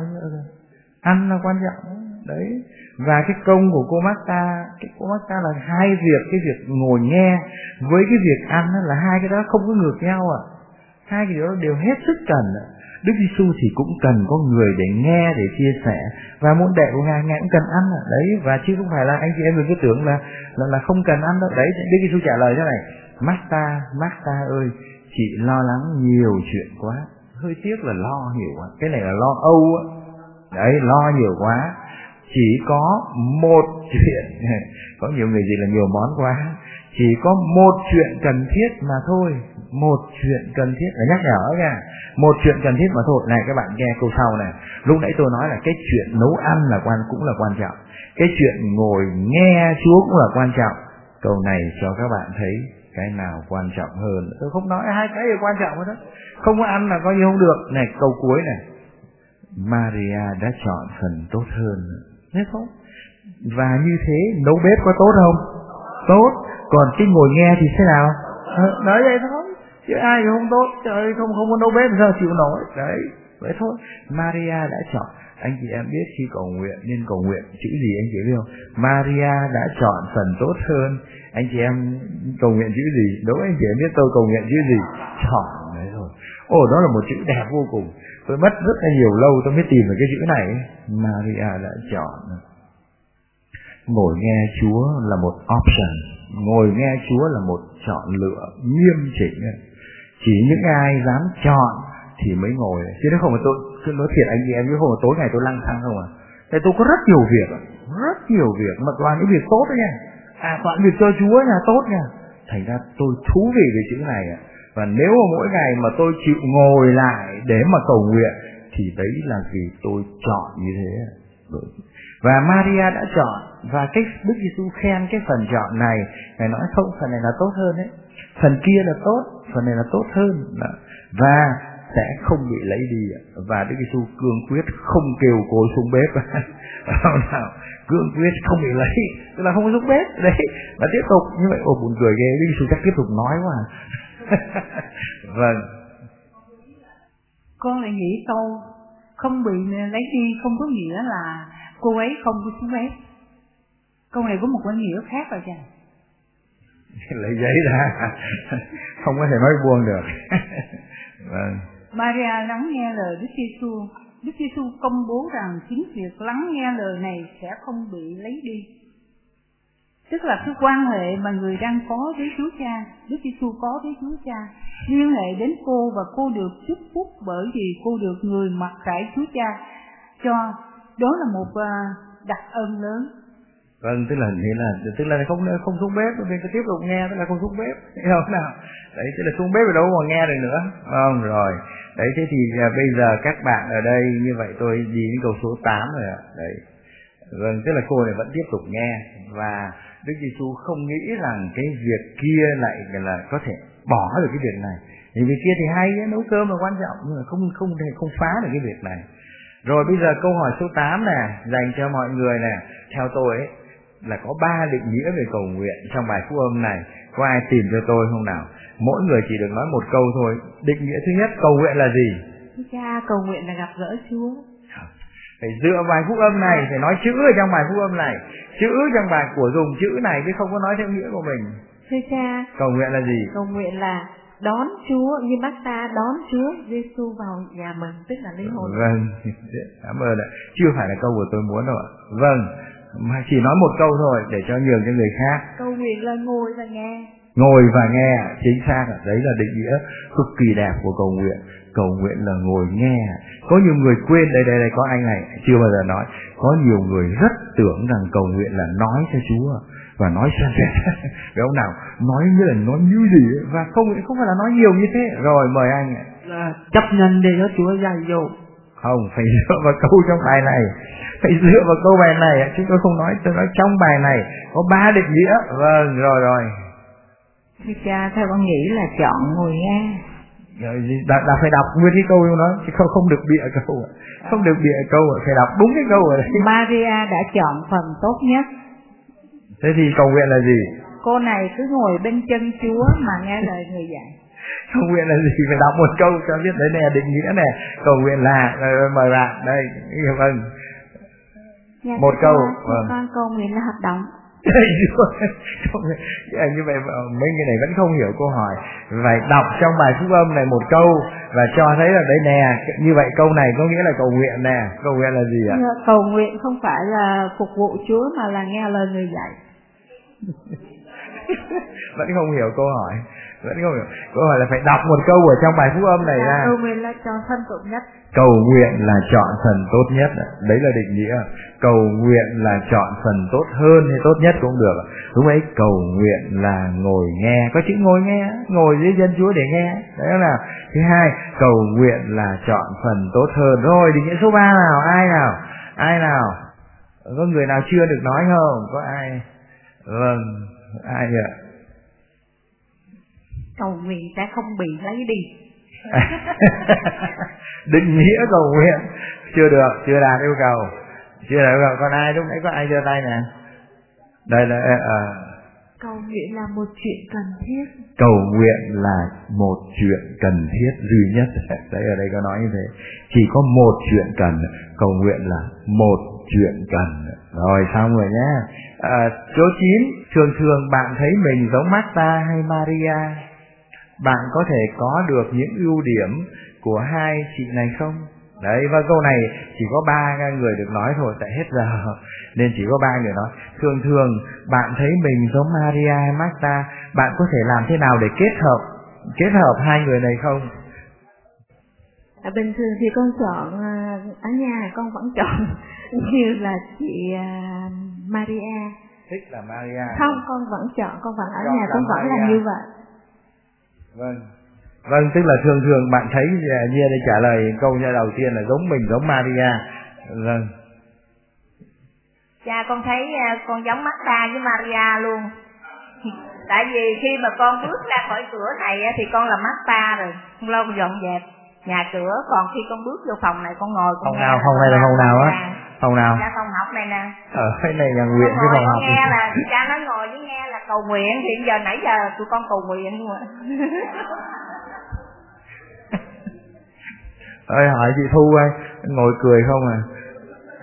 Ăn là quan trọng đấy và cái công của cô Marta cái cô Marta là hai việc cái việc ngồi nghe với cái việc ăn là hai cái đó không có ngược nhau à. Hai cái đó đều hết sức cần. Đức Giêsu thì cũng cần có người để nghe để chia sẻ. Và môn đệ của ngài ngài cũng cần ăn đấy và chứ không phải là anh chị em đừng cứ tưởng là là, là không cần ăn đâu. Đấy Đức Giêsu trả lời thế này Marta Marta ơi chị lo lắng nhiều chuyện quá. Hơi tiếc là lo nhiều quá. Cái này là lo âu á. Đấy lo nhiều quá chỉ có một chuyện. Có nhiều người gì là nhiều món quá. Chỉ có một chuyện cần thiết mà thôi. Một chuyện cần thiết. Là nhắc nhở nha. Một chuyện cần thiết mà thôi. Này, các bạn nghe câu sau này. Lúc nãy tôi nói là cái chuyện nấu ăn là quan, cũng là quan trọng. Cái chuyện ngồi nghe Chúa cũng là quan trọng. Câu này cho các bạn thấy cái nào quan trọng hơn. Tôi không nói hai cái đều quan trọng hết đó. Không có ăn là coi như không được. Này, câu cuối này. Maria đã chọn phần tốt hơn. Thấy không? Và như thế nấu bếp có tốt không? Tốt. Còn cái ngồi nghe thì thế nào? Ờ, Nói vậy thôi. Chứ ai không tốt, trời không không có nấu bếp sao chịu nổi. Đấy, vậy thôi. Maria đã chọn. Anh chị em biết khi cầu nguyện nên cầu nguyện chữ gì anh chị biết không? Maria đã chọn phần tốt hơn. Anh chị em cầu nguyện chữ gì? Đúng anh chị em biết tôi cầu nguyện chữ gì? Chọn đấy rồi Ồ đó là một chữ đẹp vô cùng. Tôi mất rất là nhiều lâu tôi mới tìm được cái chữ này. Maria đã chọn ngồi nghe Chúa là một option, ngồi nghe Chúa là một chọn lựa nghiêm chỉnh. Chỉ những ai dám chọn thì mới ngồi. Chứ nếu không mà tôi cứ nói thiệt anh chị em chứ không mà tối ngày tôi lăng thang không à. Tại tôi có rất nhiều việc, rất nhiều việc mà toàn những việc tốt đấy nha. À toàn việc cho Chúa nha, tốt nha. Thành ra tôi thú vị về chữ này ạ. Và nếu mà mỗi ngày mà tôi chịu ngồi lại để mà cầu nguyện thì đấy là vì tôi chọn như thế. Và Maria đã chọn và cái Đức Giêsu khen cái phần chọn này, ngài nói không phần này là tốt hơn đấy, phần kia là tốt, phần này là tốt hơn. Và sẽ không bị lấy đi và Đức Giêsu cương quyết không kêu cô xuống bếp. Nào cương quyết không bị lấy tức là không có xuống bếp. Đấy và tiếp tục. Như vậy ồ buồn cười ghê. Đức Giêsu chắc tiếp tục nói quá. vâng. Con lại nghĩ câu không bị lấy đi không có nghĩa là cô ấy không có xuống bếp. Câu này có một cái nghĩa khác rồi cha lấy giấy ra. Không có thể nói buông được. Vâng. Maria lắng nghe lời Đức Giêsu. Đức Giêsu công bố rằng chính việc lắng nghe lời này sẽ không bị lấy đi tức là cái quan hệ mà người đang có với Chúa Cha, Đức Giêsu có với Chúa Cha, liên hệ đến cô và cô được chúc phúc bởi vì cô được người mặc trải Chúa Cha cho. Đó là một à, đặc ân lớn. Vâng, tức là nghĩa là tức là không không xuống bếp, mình cứ tiếp tục nghe tức là không xuống bếp, hiểu không nào? Đấy, tức là xuống bếp ở đâu mà nghe được nữa, Vâng Rồi, đấy thế thì à, bây giờ các bạn ở đây như vậy tôi đi đến câu số 8 rồi ạ, đấy. Vâng, tức là cô này vẫn tiếp tục nghe và Đức Giêsu không nghĩ rằng cái việc kia lại là có thể bỏ được cái việc này. Vì việc kia thì hay nấu cơm là quan trọng nhưng mà không không thể không phá được cái việc này. Rồi bây giờ câu hỏi số 8 nè, dành cho mọi người nè, theo tôi ấy, là có ba định nghĩa về cầu nguyện trong bài phúc âm này. Có ai tìm cho tôi không nào? Mỗi người chỉ được nói một câu thôi. Định nghĩa thứ nhất cầu nguyện là gì? Cha cầu nguyện là gặp gỡ chúa phải dựa bài phúc âm này phải nói chữ ở trong bài phúc âm này chữ trong bài của dùng chữ này chứ không có nói theo nghĩa của mình thưa cha cầu nguyện là gì cầu nguyện là đón Chúa như bác ta đón Chúa Giêsu vào nhà mình tức là linh hồn. Vâng, cảm ơn ạ. Chưa phải là câu của tôi muốn đâu ạ. Vâng, mà chỉ nói một câu thôi để cho nhường cho người khác. Cầu nguyện là ngồi và nghe. Ngồi và nghe, chính xác ạ. Đấy là định nghĩa cực kỳ đẹp của cầu nguyện. Cầu nguyện là ngồi nghe. Có nhiều người quên đây đây đây có anh này chưa bao giờ nói. Có nhiều người rất tưởng rằng cầu nguyện là nói cho Chúa và nói xem xem cái ông nào nói như là nói như gì và không không phải là nói nhiều như thế. Rồi mời anh là chấp nhận để cho Chúa dạy dỗ. Không phải dựa vào câu trong bài này. Phải dựa vào câu bài này chứ tôi không nói tôi nói trong bài này. Có ba định nghĩa. Vâng rồi rồi. Thưa cha theo con nghĩ là chọn ngồi nghe. rồi đã, đã phải đọc nguyên cái câu nó chứ không không được bịa câu không được bịa câu phải đọc đúng cái câu rồi Maria đã chọn phần tốt nhất. Thế thì cầu nguyện là gì? Cô này cứ ngồi bên chân chúa mà nghe lời người dạy. Cầu nguyện là gì? Phải đọc một câu cho biết đấy nè định nghĩa nè. Cầu nguyện là rồi mời bạn đây vâng. Dạ, một câu vâng. con cầu nguyện là hoạt động như vậy mấy người này vẫn không hiểu câu hỏi. Phải đọc trong bài phúc âm này một câu và cho thấy là đấy nè như vậy câu này có nghĩa là cầu nguyện nè. Cầu nguyện là gì ạ? Cầu nguyện không phải là phục vụ chúa mà là nghe lời người dạy. Vẫn không hiểu câu hỏi. Vẫn không hiểu. Câu hỏi là phải đọc một câu ở trong bài phúc âm này ra cầu nguyện là chọn phần tốt nhất. Cầu nguyện là chọn phần tốt nhất đấy là định nghĩa cầu nguyện là chọn phần tốt hơn hay tốt nhất cũng được. Đúng ấy cầu nguyện là ngồi nghe có chữ ngồi nghe ngồi dưới chân chúa để nghe. Đấy là thứ hai cầu nguyện là chọn phần tốt hơn. Rồi định nghĩa số ba nào? Ai nào? Ai nào? Có người nào chưa được nói không? Có ai? Vâng ai ạ? Cầu nguyện sẽ không bị lấy đi. Định nghĩa cầu nguyện chưa được chưa đạt yêu cầu chưa yêu cầu còn ai lúc nãy có ai giơ tay nè? Đây là à, cầu nguyện là một chuyện cần thiết. Cầu nguyện là một chuyện cần thiết duy nhất. Đấy ở đây có nói như thế. Chỉ có một chuyện cần cầu nguyện là một chuyện cần. Rồi xong rồi nhé à, số 9 thường thường bạn thấy mình giống Marta hay Maria? Bạn có thể có được những ưu điểm của hai chị này không đấy và câu này chỉ có ba người được nói thôi tại hết giờ. Nên chỉ có ba người nói. Thường thường bạn thấy mình giống Maria hay Marta bạn có thể làm thế nào để kết hợp kết hợp hai người này không? À, bình thường thì con chọn à, ở nhà con vẫn chọn như là chị à, Maria. Thích là Maria. Không con vẫn chọn con vẫn ở chọn nhà con vẫn là như vậy. Vâng vâng tức là thường thường bạn thấy như đây trả lời câu nhà đầu tiên là giống mình giống Maria. Vâng. Cha con thấy con giống Marta với Maria luôn. Tại vì khi mà con bước ra khỏi cửa này thì con là Marta rồi. Không lâu dọn dẹp nhà cửa. Còn khi con bước vô phòng này con ngồi con phòng nào? phòng này là phòng nào á? Phòng nào? Dạ phòng học này nè. Ờ, cái này là nguyện cái phòng học. nghe là cha nói ngồi với nghe là cầu nguyện. Hiện giờ nãy giờ tụi con cầu nguyện luôn ơi hỏi chị thu ơi ngồi cười không à?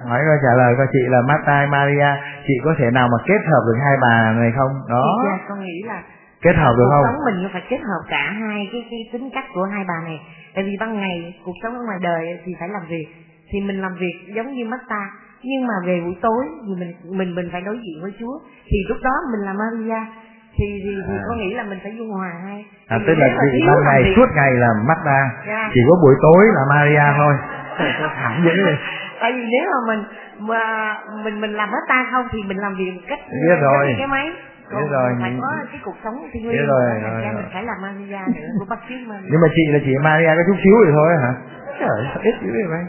Hỏi coi trả lời coi chị là Marta Maria. Chị có thể nào mà kết hợp được hai bà này không? Đó. Dạ, con nghĩ là kết hợp được không? sống mình phải kết hợp cả hai cái, cái tính cách của hai bà này. Tại vì ban ngày cuộc sống ở ngoài đời thì phải làm việc thì mình làm việc giống như Marta nhưng mà về buổi tối thì mình mình mình phải đối diện với Chúa. Thì lúc đó mình là Maria thì thì, thì à. có nghĩ là mình phải dung hòa hay à, tức là vì ban ngày thì... suốt ngày là Marta yeah. chỉ có buổi tối là Maria thôi. Thẳng dữ vậy? Tại vì nếu mà mình mà mình mình làm hết ta không thì mình làm việc một cách biết rồi. cái máy. Biết rồi. phải có cái cuộc sống thì nguyên rồi, rồi, rồi, mình phải làm Maria nữa của bác sĩ mà. Nhưng mà chị là chị Maria có chút xíu rồi thôi hả? Trời ít dữ vậy mày?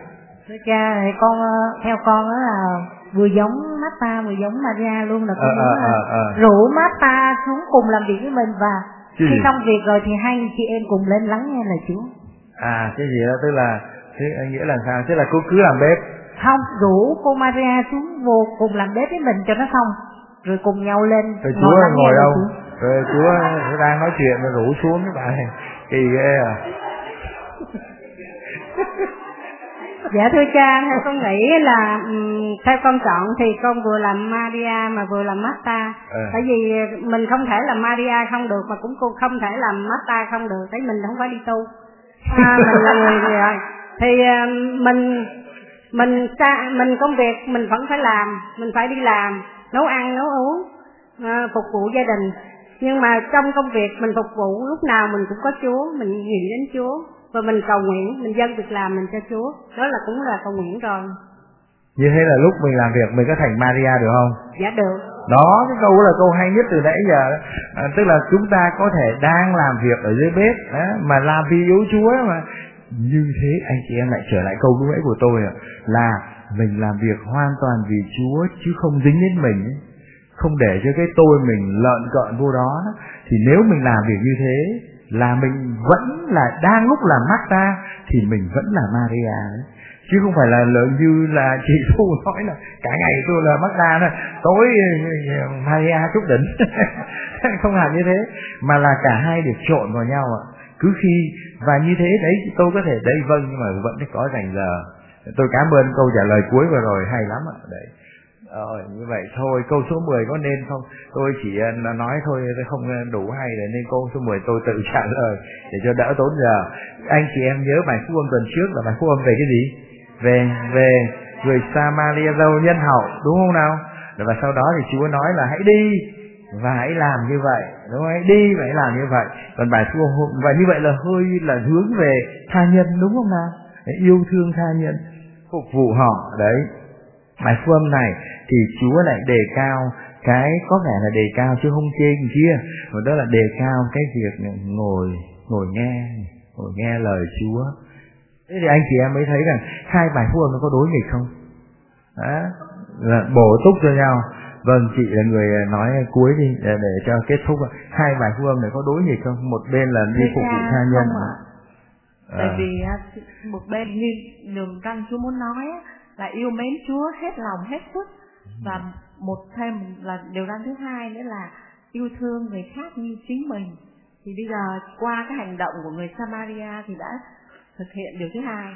Cha thì con theo con đó là vừa giống Marta vừa giống Maria luôn là con à, à, à, à. rủ Marta xuống cùng làm việc với mình và khi gì? xong việc rồi thì hai chị em cùng lên lắng nghe lời Chúa. à cái gì đó tức là thế nghĩa là sao tức là cô cứ làm bếp Không, rủ cô Maria xuống vô cùng làm bếp với mình cho nó xong. rồi cùng nhau lên rồi ngồi chúa nghe ngồi đâu rồi chúa đang nói chuyện rồi rủ xuống các bạn kỳ ghê à Dạ thưa cha, theo con nghĩ là um, theo con chọn thì con vừa làm Maria mà vừa làm Marta. Ừ. Tại vì mình không thể làm Maria không được mà cũng không thể làm Marta không được, tại mình không phải đi tu. À, mình là người rồi. Thì à, mình mình xa, mình công việc mình vẫn phải làm, mình phải đi làm, nấu ăn, nấu uống, à, phục vụ gia đình. Nhưng mà trong công việc mình phục vụ lúc nào mình cũng có Chúa, mình nghĩ đến Chúa và mình cầu nguyện, mình dâng việc làm mình cho Chúa. Đó là cũng là cầu nguyện rồi. như thế là lúc mình làm việc mình có thành Maria được không Dạ được. đó cái câu là câu hay nhất từ nãy giờ à, tức là chúng ta có thể đang làm việc ở dưới bếp đó, mà làm vì yếu Chúa mà như thế anh chị em lại trở lại câu lúc nãy của tôi là mình làm việc hoàn toàn vì Chúa chứ không dính đến mình không để cho cái tôi mình lợn cợn vô đó thì nếu mình làm việc như thế là mình vẫn là đang lúc làm Marta thì mình vẫn là Maria đấy. Chứ không phải là lợi như là chị thu nói là cả ngày tôi là Marta thôi, tối ờ, ờ, Maria chút đỉnh. Không làm như thế, mà là cả hai được trộn vào nhau ạ. Cứ khi, và như thế đấy, tôi có thể đây vâng nhưng mà vẫn có dành giờ. Tôi cảm ơn câu trả lời cuối vừa rồi, hay lắm ạ. Đấy. Rồi như vậy thôi. Câu số 10 có nên không? Tôi chỉ ờ, nói thôi, tôi không ờ, đủ hay để nên câu số 10 tôi tự trả lời để cho đỡ tốn giờ. Anh chị em nhớ bài phú âm tuần trước là bài phú âm về cái gì? Về về người Samaria dâu nhân hậu, đúng không nào? Và sau đó thì Chúa nói là hãy đi và hãy làm như vậy. Đúng không? Hãy đi và hãy làm như vậy. Còn bài phú âm và như vậy là hơi là hướng về tha nhân, đúng không nào? Để yêu thương tha nhân, phục vụ họ. Đấy bài phúc âm này thì Chúa lại đề cao cái có vẻ là đề cao chứ không chê gì kia. Mà đó là đề cao cái việc ngồi ngồi nghe ngồi nghe lời Chúa. Thế thì anh chị em mới thấy rằng hai bài phúc âm nó có đối nghịch không? Đó là bổ túc cho nhau. Vâng chị là người nói cuối đi để, để cho kết thúc hai bài phúc âm này có đối nghịch không? Một bên là đi phục vụ tha nhân. không ạ. À. Tại vì á, một bên như đường ranh Chúa muốn nói là yêu mến Chúa hết lòng hết sức. Và một thêm là điều răn thứ hai nữa là yêu thương người khác như chính mình. Thì bây giờ qua cái hành động của người Samaria thì đã thực hiện điều thứ hai.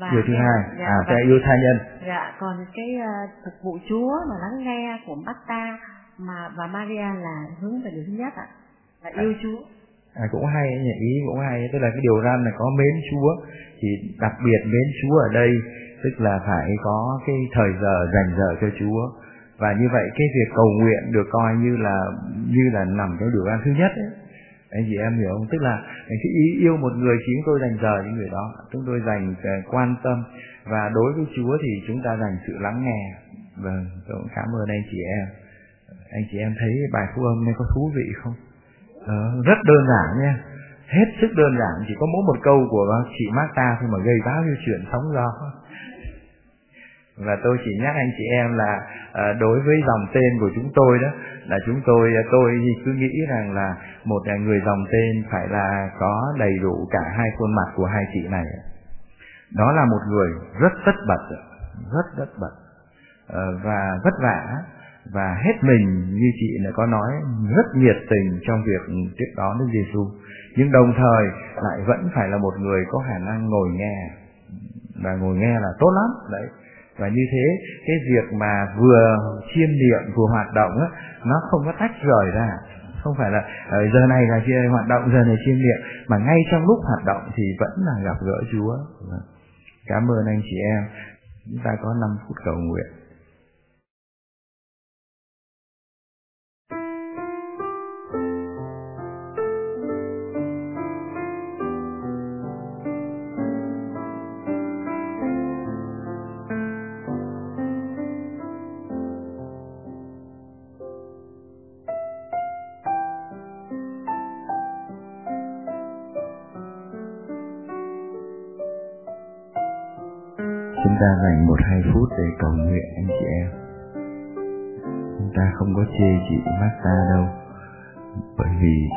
Và điều thứ hai. dạ, à cái yêu tha nhân. dạ còn cái ờ, phục vụ Chúa mà lắng nghe của Marta mà và Maria là hướng về điều thứ nhất ạ là yêu Chúa. À, cũng hay nhỉ, ý cũng hay. Tức là cái điều răn này có mến Chúa thì đặc biệt mến Chúa ở đây tức là phải có cái thời giờ dành giờ cho Chúa. Và như vậy cái việc cầu nguyện được coi như là như là nằm trong điều an thứ nhất ấy. anh chị em hiểu không? Tức là cái ý yêu một người thì chúng tôi dành giờ cho người đó. Chúng tôi dành ờ, quan tâm. Và đối với Chúa thì chúng ta dành sự lắng nghe. Vâng tôi cũng cảm ơn anh chị em. Anh chị em thấy bài phú âm này có thú vị không? Ờ, rất đơn giản nha. Hết sức đơn giản chỉ có mỗi một câu của chị Marta thôi mà gây bao nhiêu chuyện sóng gió và tôi chỉ nhắc anh chị em là à, đối với dòng tên của chúng tôi đó là chúng tôi ờ, tôi cứ nghĩ rằng là một là người dòng tên phải là có đầy đủ cả hai khuôn mặt của hai chị này. Đó là một người rất tất bật rất tất bật ờ, và vất vả. Và hết mình như chị đã có nói rất nhiệt tình trong việc tiếp đón Đức Giêsu. Nhưng đồng thời lại vẫn phải là một người có khả năng ngồi nghe. Và ngồi nghe là tốt lắm đấy và như thế cái việc mà vừa chiêm niệm vừa hoạt động á, nó không có tách rời ra. Không phải là ờ, giờ này là hoạt động giờ này chiêm niệm mà ngay trong lúc hoạt động thì vẫn là gặp gỡ Chúa. Cảm ơn anh chị em. Chúng ta có 5 phút cầu nguyện.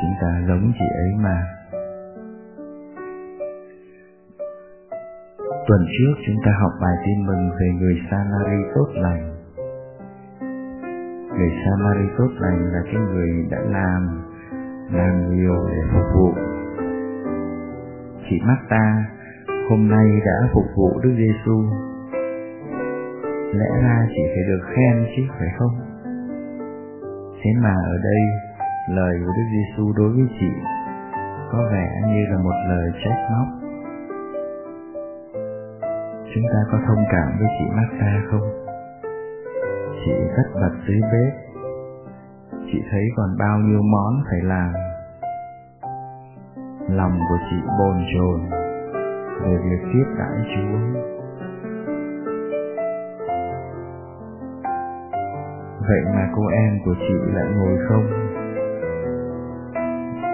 Chúng ta giống chị ấy mà. Tuần trước chúng ta học bài tin mừng về người Samari tốt lành. Người Samari tốt lành là cái người đã làm làm nhiều để phục vụ. Chị Marta hôm nay đã phục vụ Đức Giêsu lẽ ra chị phải được khen chứ, phải không? Thế mà ở đây lời của Đức Giêsu đối với chị, có vẻ như là một lời trách móc chúng ta có thông cảm với chị martha không chị rất bật dưới bếp chị thấy còn bao nhiêu món phải làm lòng của chị bồn chồn về việc tiếp đãi Chúa. Vậy mà cô em của chị lại ngồi không?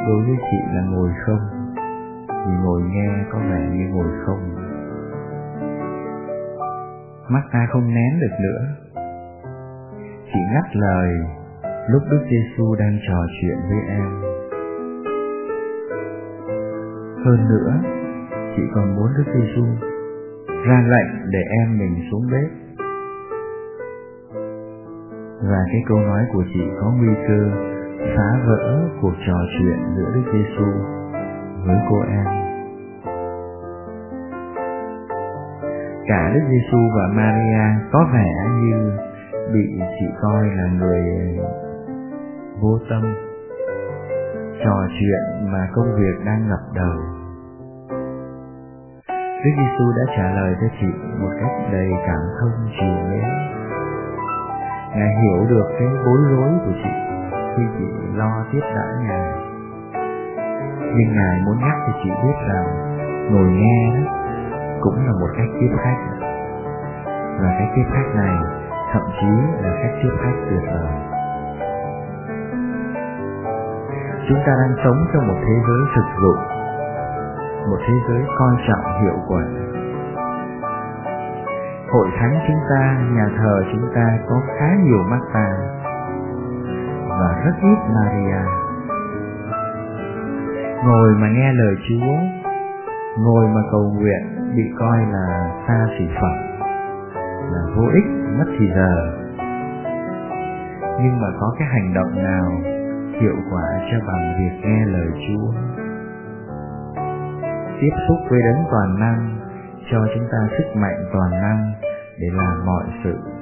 Đối với chị là ngồi không, vì ngồi nghe có vẻ như ngồi không. Mắt ta không nén được nữa. Chị ngắt lời lúc Đức Giêsu đang trò chuyện với em. Hơn nữa, chị còn muốn Đức Giêsu ra lệnh để em mình xuống bếp. Và cái câu nói của chị có nguy cơ phá vỡ cuộc trò chuyện giữa Đức Giêsu với cô em. Cả Đức Giêsu và Maria có vẻ như bị chị coi là người vô tâm trò chuyện mà công việc đang ngập đầu Đức Giêsu đã trả lời cho chị một cách đầy cảm thông chiều mến. Ngài hiểu được cái bối rối của chị khi chị lo tiếp đãi Ngài. Nhưng Ngài muốn nhắc cho chị biết rằng ngồi nghe cũng là một cách tiếp khách. Và cái tiếp khách này thậm chí là cách tiếp khách tuyệt vời. Chúng ta đang sống trong một thế giới thực dụng một thế giới coi trọng hiệu quả. Hội thánh chúng ta, nhà thờ chúng ta có khá nhiều mắt vàng rất ít Maria. Ngồi mà nghe lời Chúa, ngồi mà cầu nguyện bị coi là xa xỉ phẩm, là vô ích, mất thì giờ. Nhưng mà có cái hành động nào hiệu quả cho bằng việc nghe lời Chúa tiếp xúc với đấng toàn năng cho chúng ta sức mạnh toàn năng để làm mọi sự.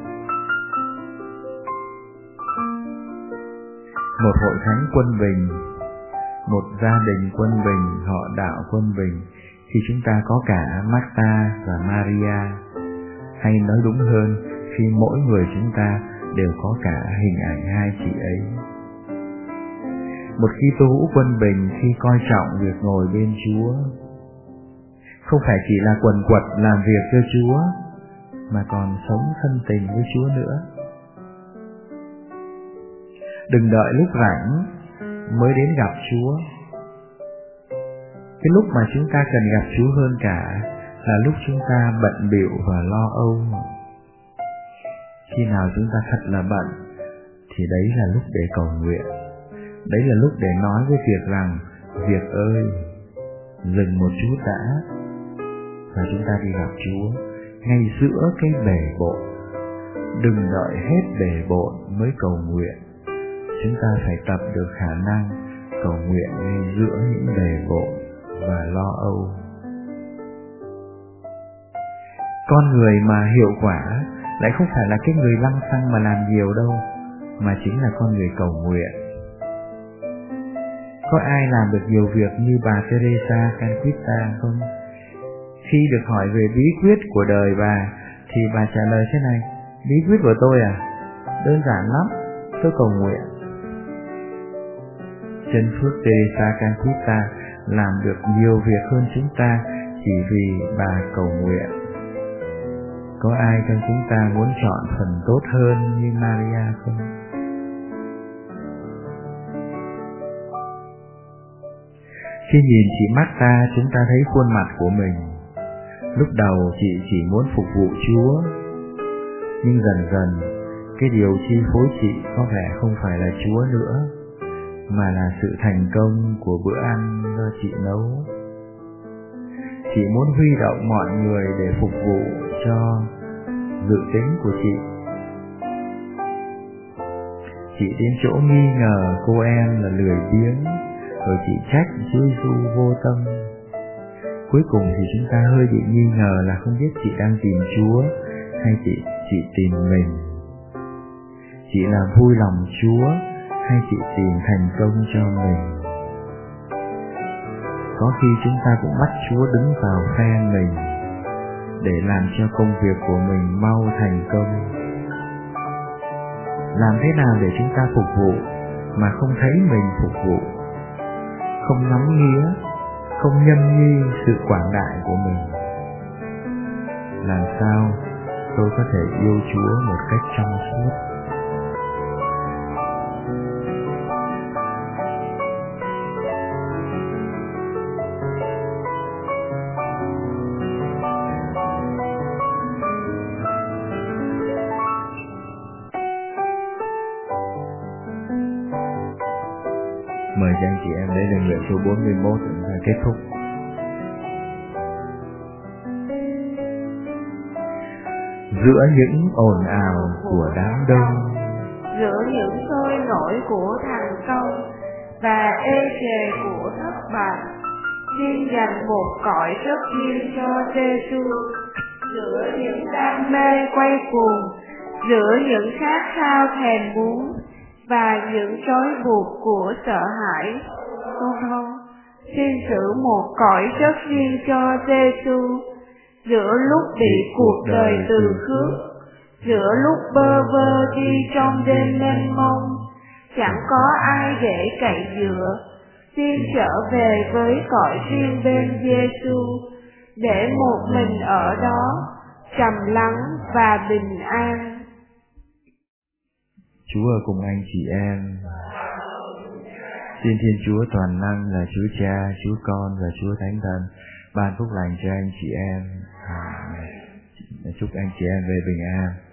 Một hội thánh quân bình, một gia đình quân bình, họ đạo quân bình, khi chúng ta có cả Marta và Maria, hay nói đúng hơn, khi mỗi người chúng ta đều có cả hình ảnh hai chị ấy. Một khi tu hữu quân bình khi coi trọng việc ngồi bên Chúa, không phải chỉ là quần quật làm việc cho Chúa, mà còn sống thân tình với Chúa nữa. Đừng đợi lúc rảnh mới đến gặp Chúa. Cái lúc mà chúng ta cần gặp Chúa hơn cả là lúc chúng ta bận biểu và lo âu. Khi nào chúng ta thật là bận thì đấy là lúc để cầu nguyện. Đấy là lúc để nói với việc rằng Việc ơi, dừng một chút đã và chúng ta đi gặp Chúa ngay giữa cái bể bộn. Đừng đợi hết bể bộn mới cầu nguyện. Chúng ta phải tập được khả năng cầu nguyện ngay giữa những bề bộn và lo âu. Con người mà hiệu quả lại không phải là cái người lăng xăng mà làm nhiều đâu, mà chính là con người cầu nguyện. Có ai làm được nhiều việc như bà Teresa Canquita không? Khi được hỏi về bí quyết của đời bà, thì bà trả lời thế này, bí quyết của tôi à? Đơn giản lắm, tôi cầu nguyện. Chân phước Teresa Ta làm được nhiều việc hơn chúng ta chỉ vì bà cầu nguyện. Có ai trong chúng ta muốn chọn phần tốt hơn như Maria không? Khi nhìn chị Marta, chúng ta thấy khuôn mặt của mình Lúc đầu chị chỉ muốn phục vụ Chúa, nhưng dần dần cái điều chi phối chị có vẻ không phải là Chúa nữa, mà là sự thành công của bữa ăn do chị nấu. Chị muốn huy động mọi người để phục vụ cho dự tính của chị. chị đến chỗ nghi ngờ cô em là lười biếng, rồi chị trách Chúa du vô tâm cuối cùng thì chúng ta hơi bị nghi ngờ là không biết chị đang tìm Chúa hay chị chị tìm mình chị là vui lòng Chúa hay chị tìm thành công cho mình. Có khi chúng ta cũng bắt Chúa đứng vào phe mình để làm cho công việc của mình mau thành công. Làm thế nào để chúng ta phục vụ mà không thấy mình phục vụ? Không ngắm nghĩa không nhâm nhi sự quảng đại của mình. Làm sao tôi có thể yêu chúa một cách trong suốt? Giữa những ồn ào của đám đông. Giữa những sôi nổi của thành công và ê chề của thất bại xin dành một cõi rất riêng cho Giêsu giữa những đam mê quay cuồng giữa những khát khao thèm muốn và những trói buộc của sợ hãi. Không không, xin giữ một cõi rất riêng cho Giêsu giữa lúc bị cuộc đời từ khước, giữa lúc bơ vơ đi trong đêm mênh mông, chẳng có ai để cậy dựa. Xin trở về với cõi riêng bên Giêsu để một mình ở đó trầm lắng và bình an. Chúa ở cùng anh chị em. Xin Thiên Chúa toàn năng là Chúa Cha, Chúa Con và Chúa Thánh Thần ban phúc lành cho anh chị em. À, chúc anh chị em về bình an.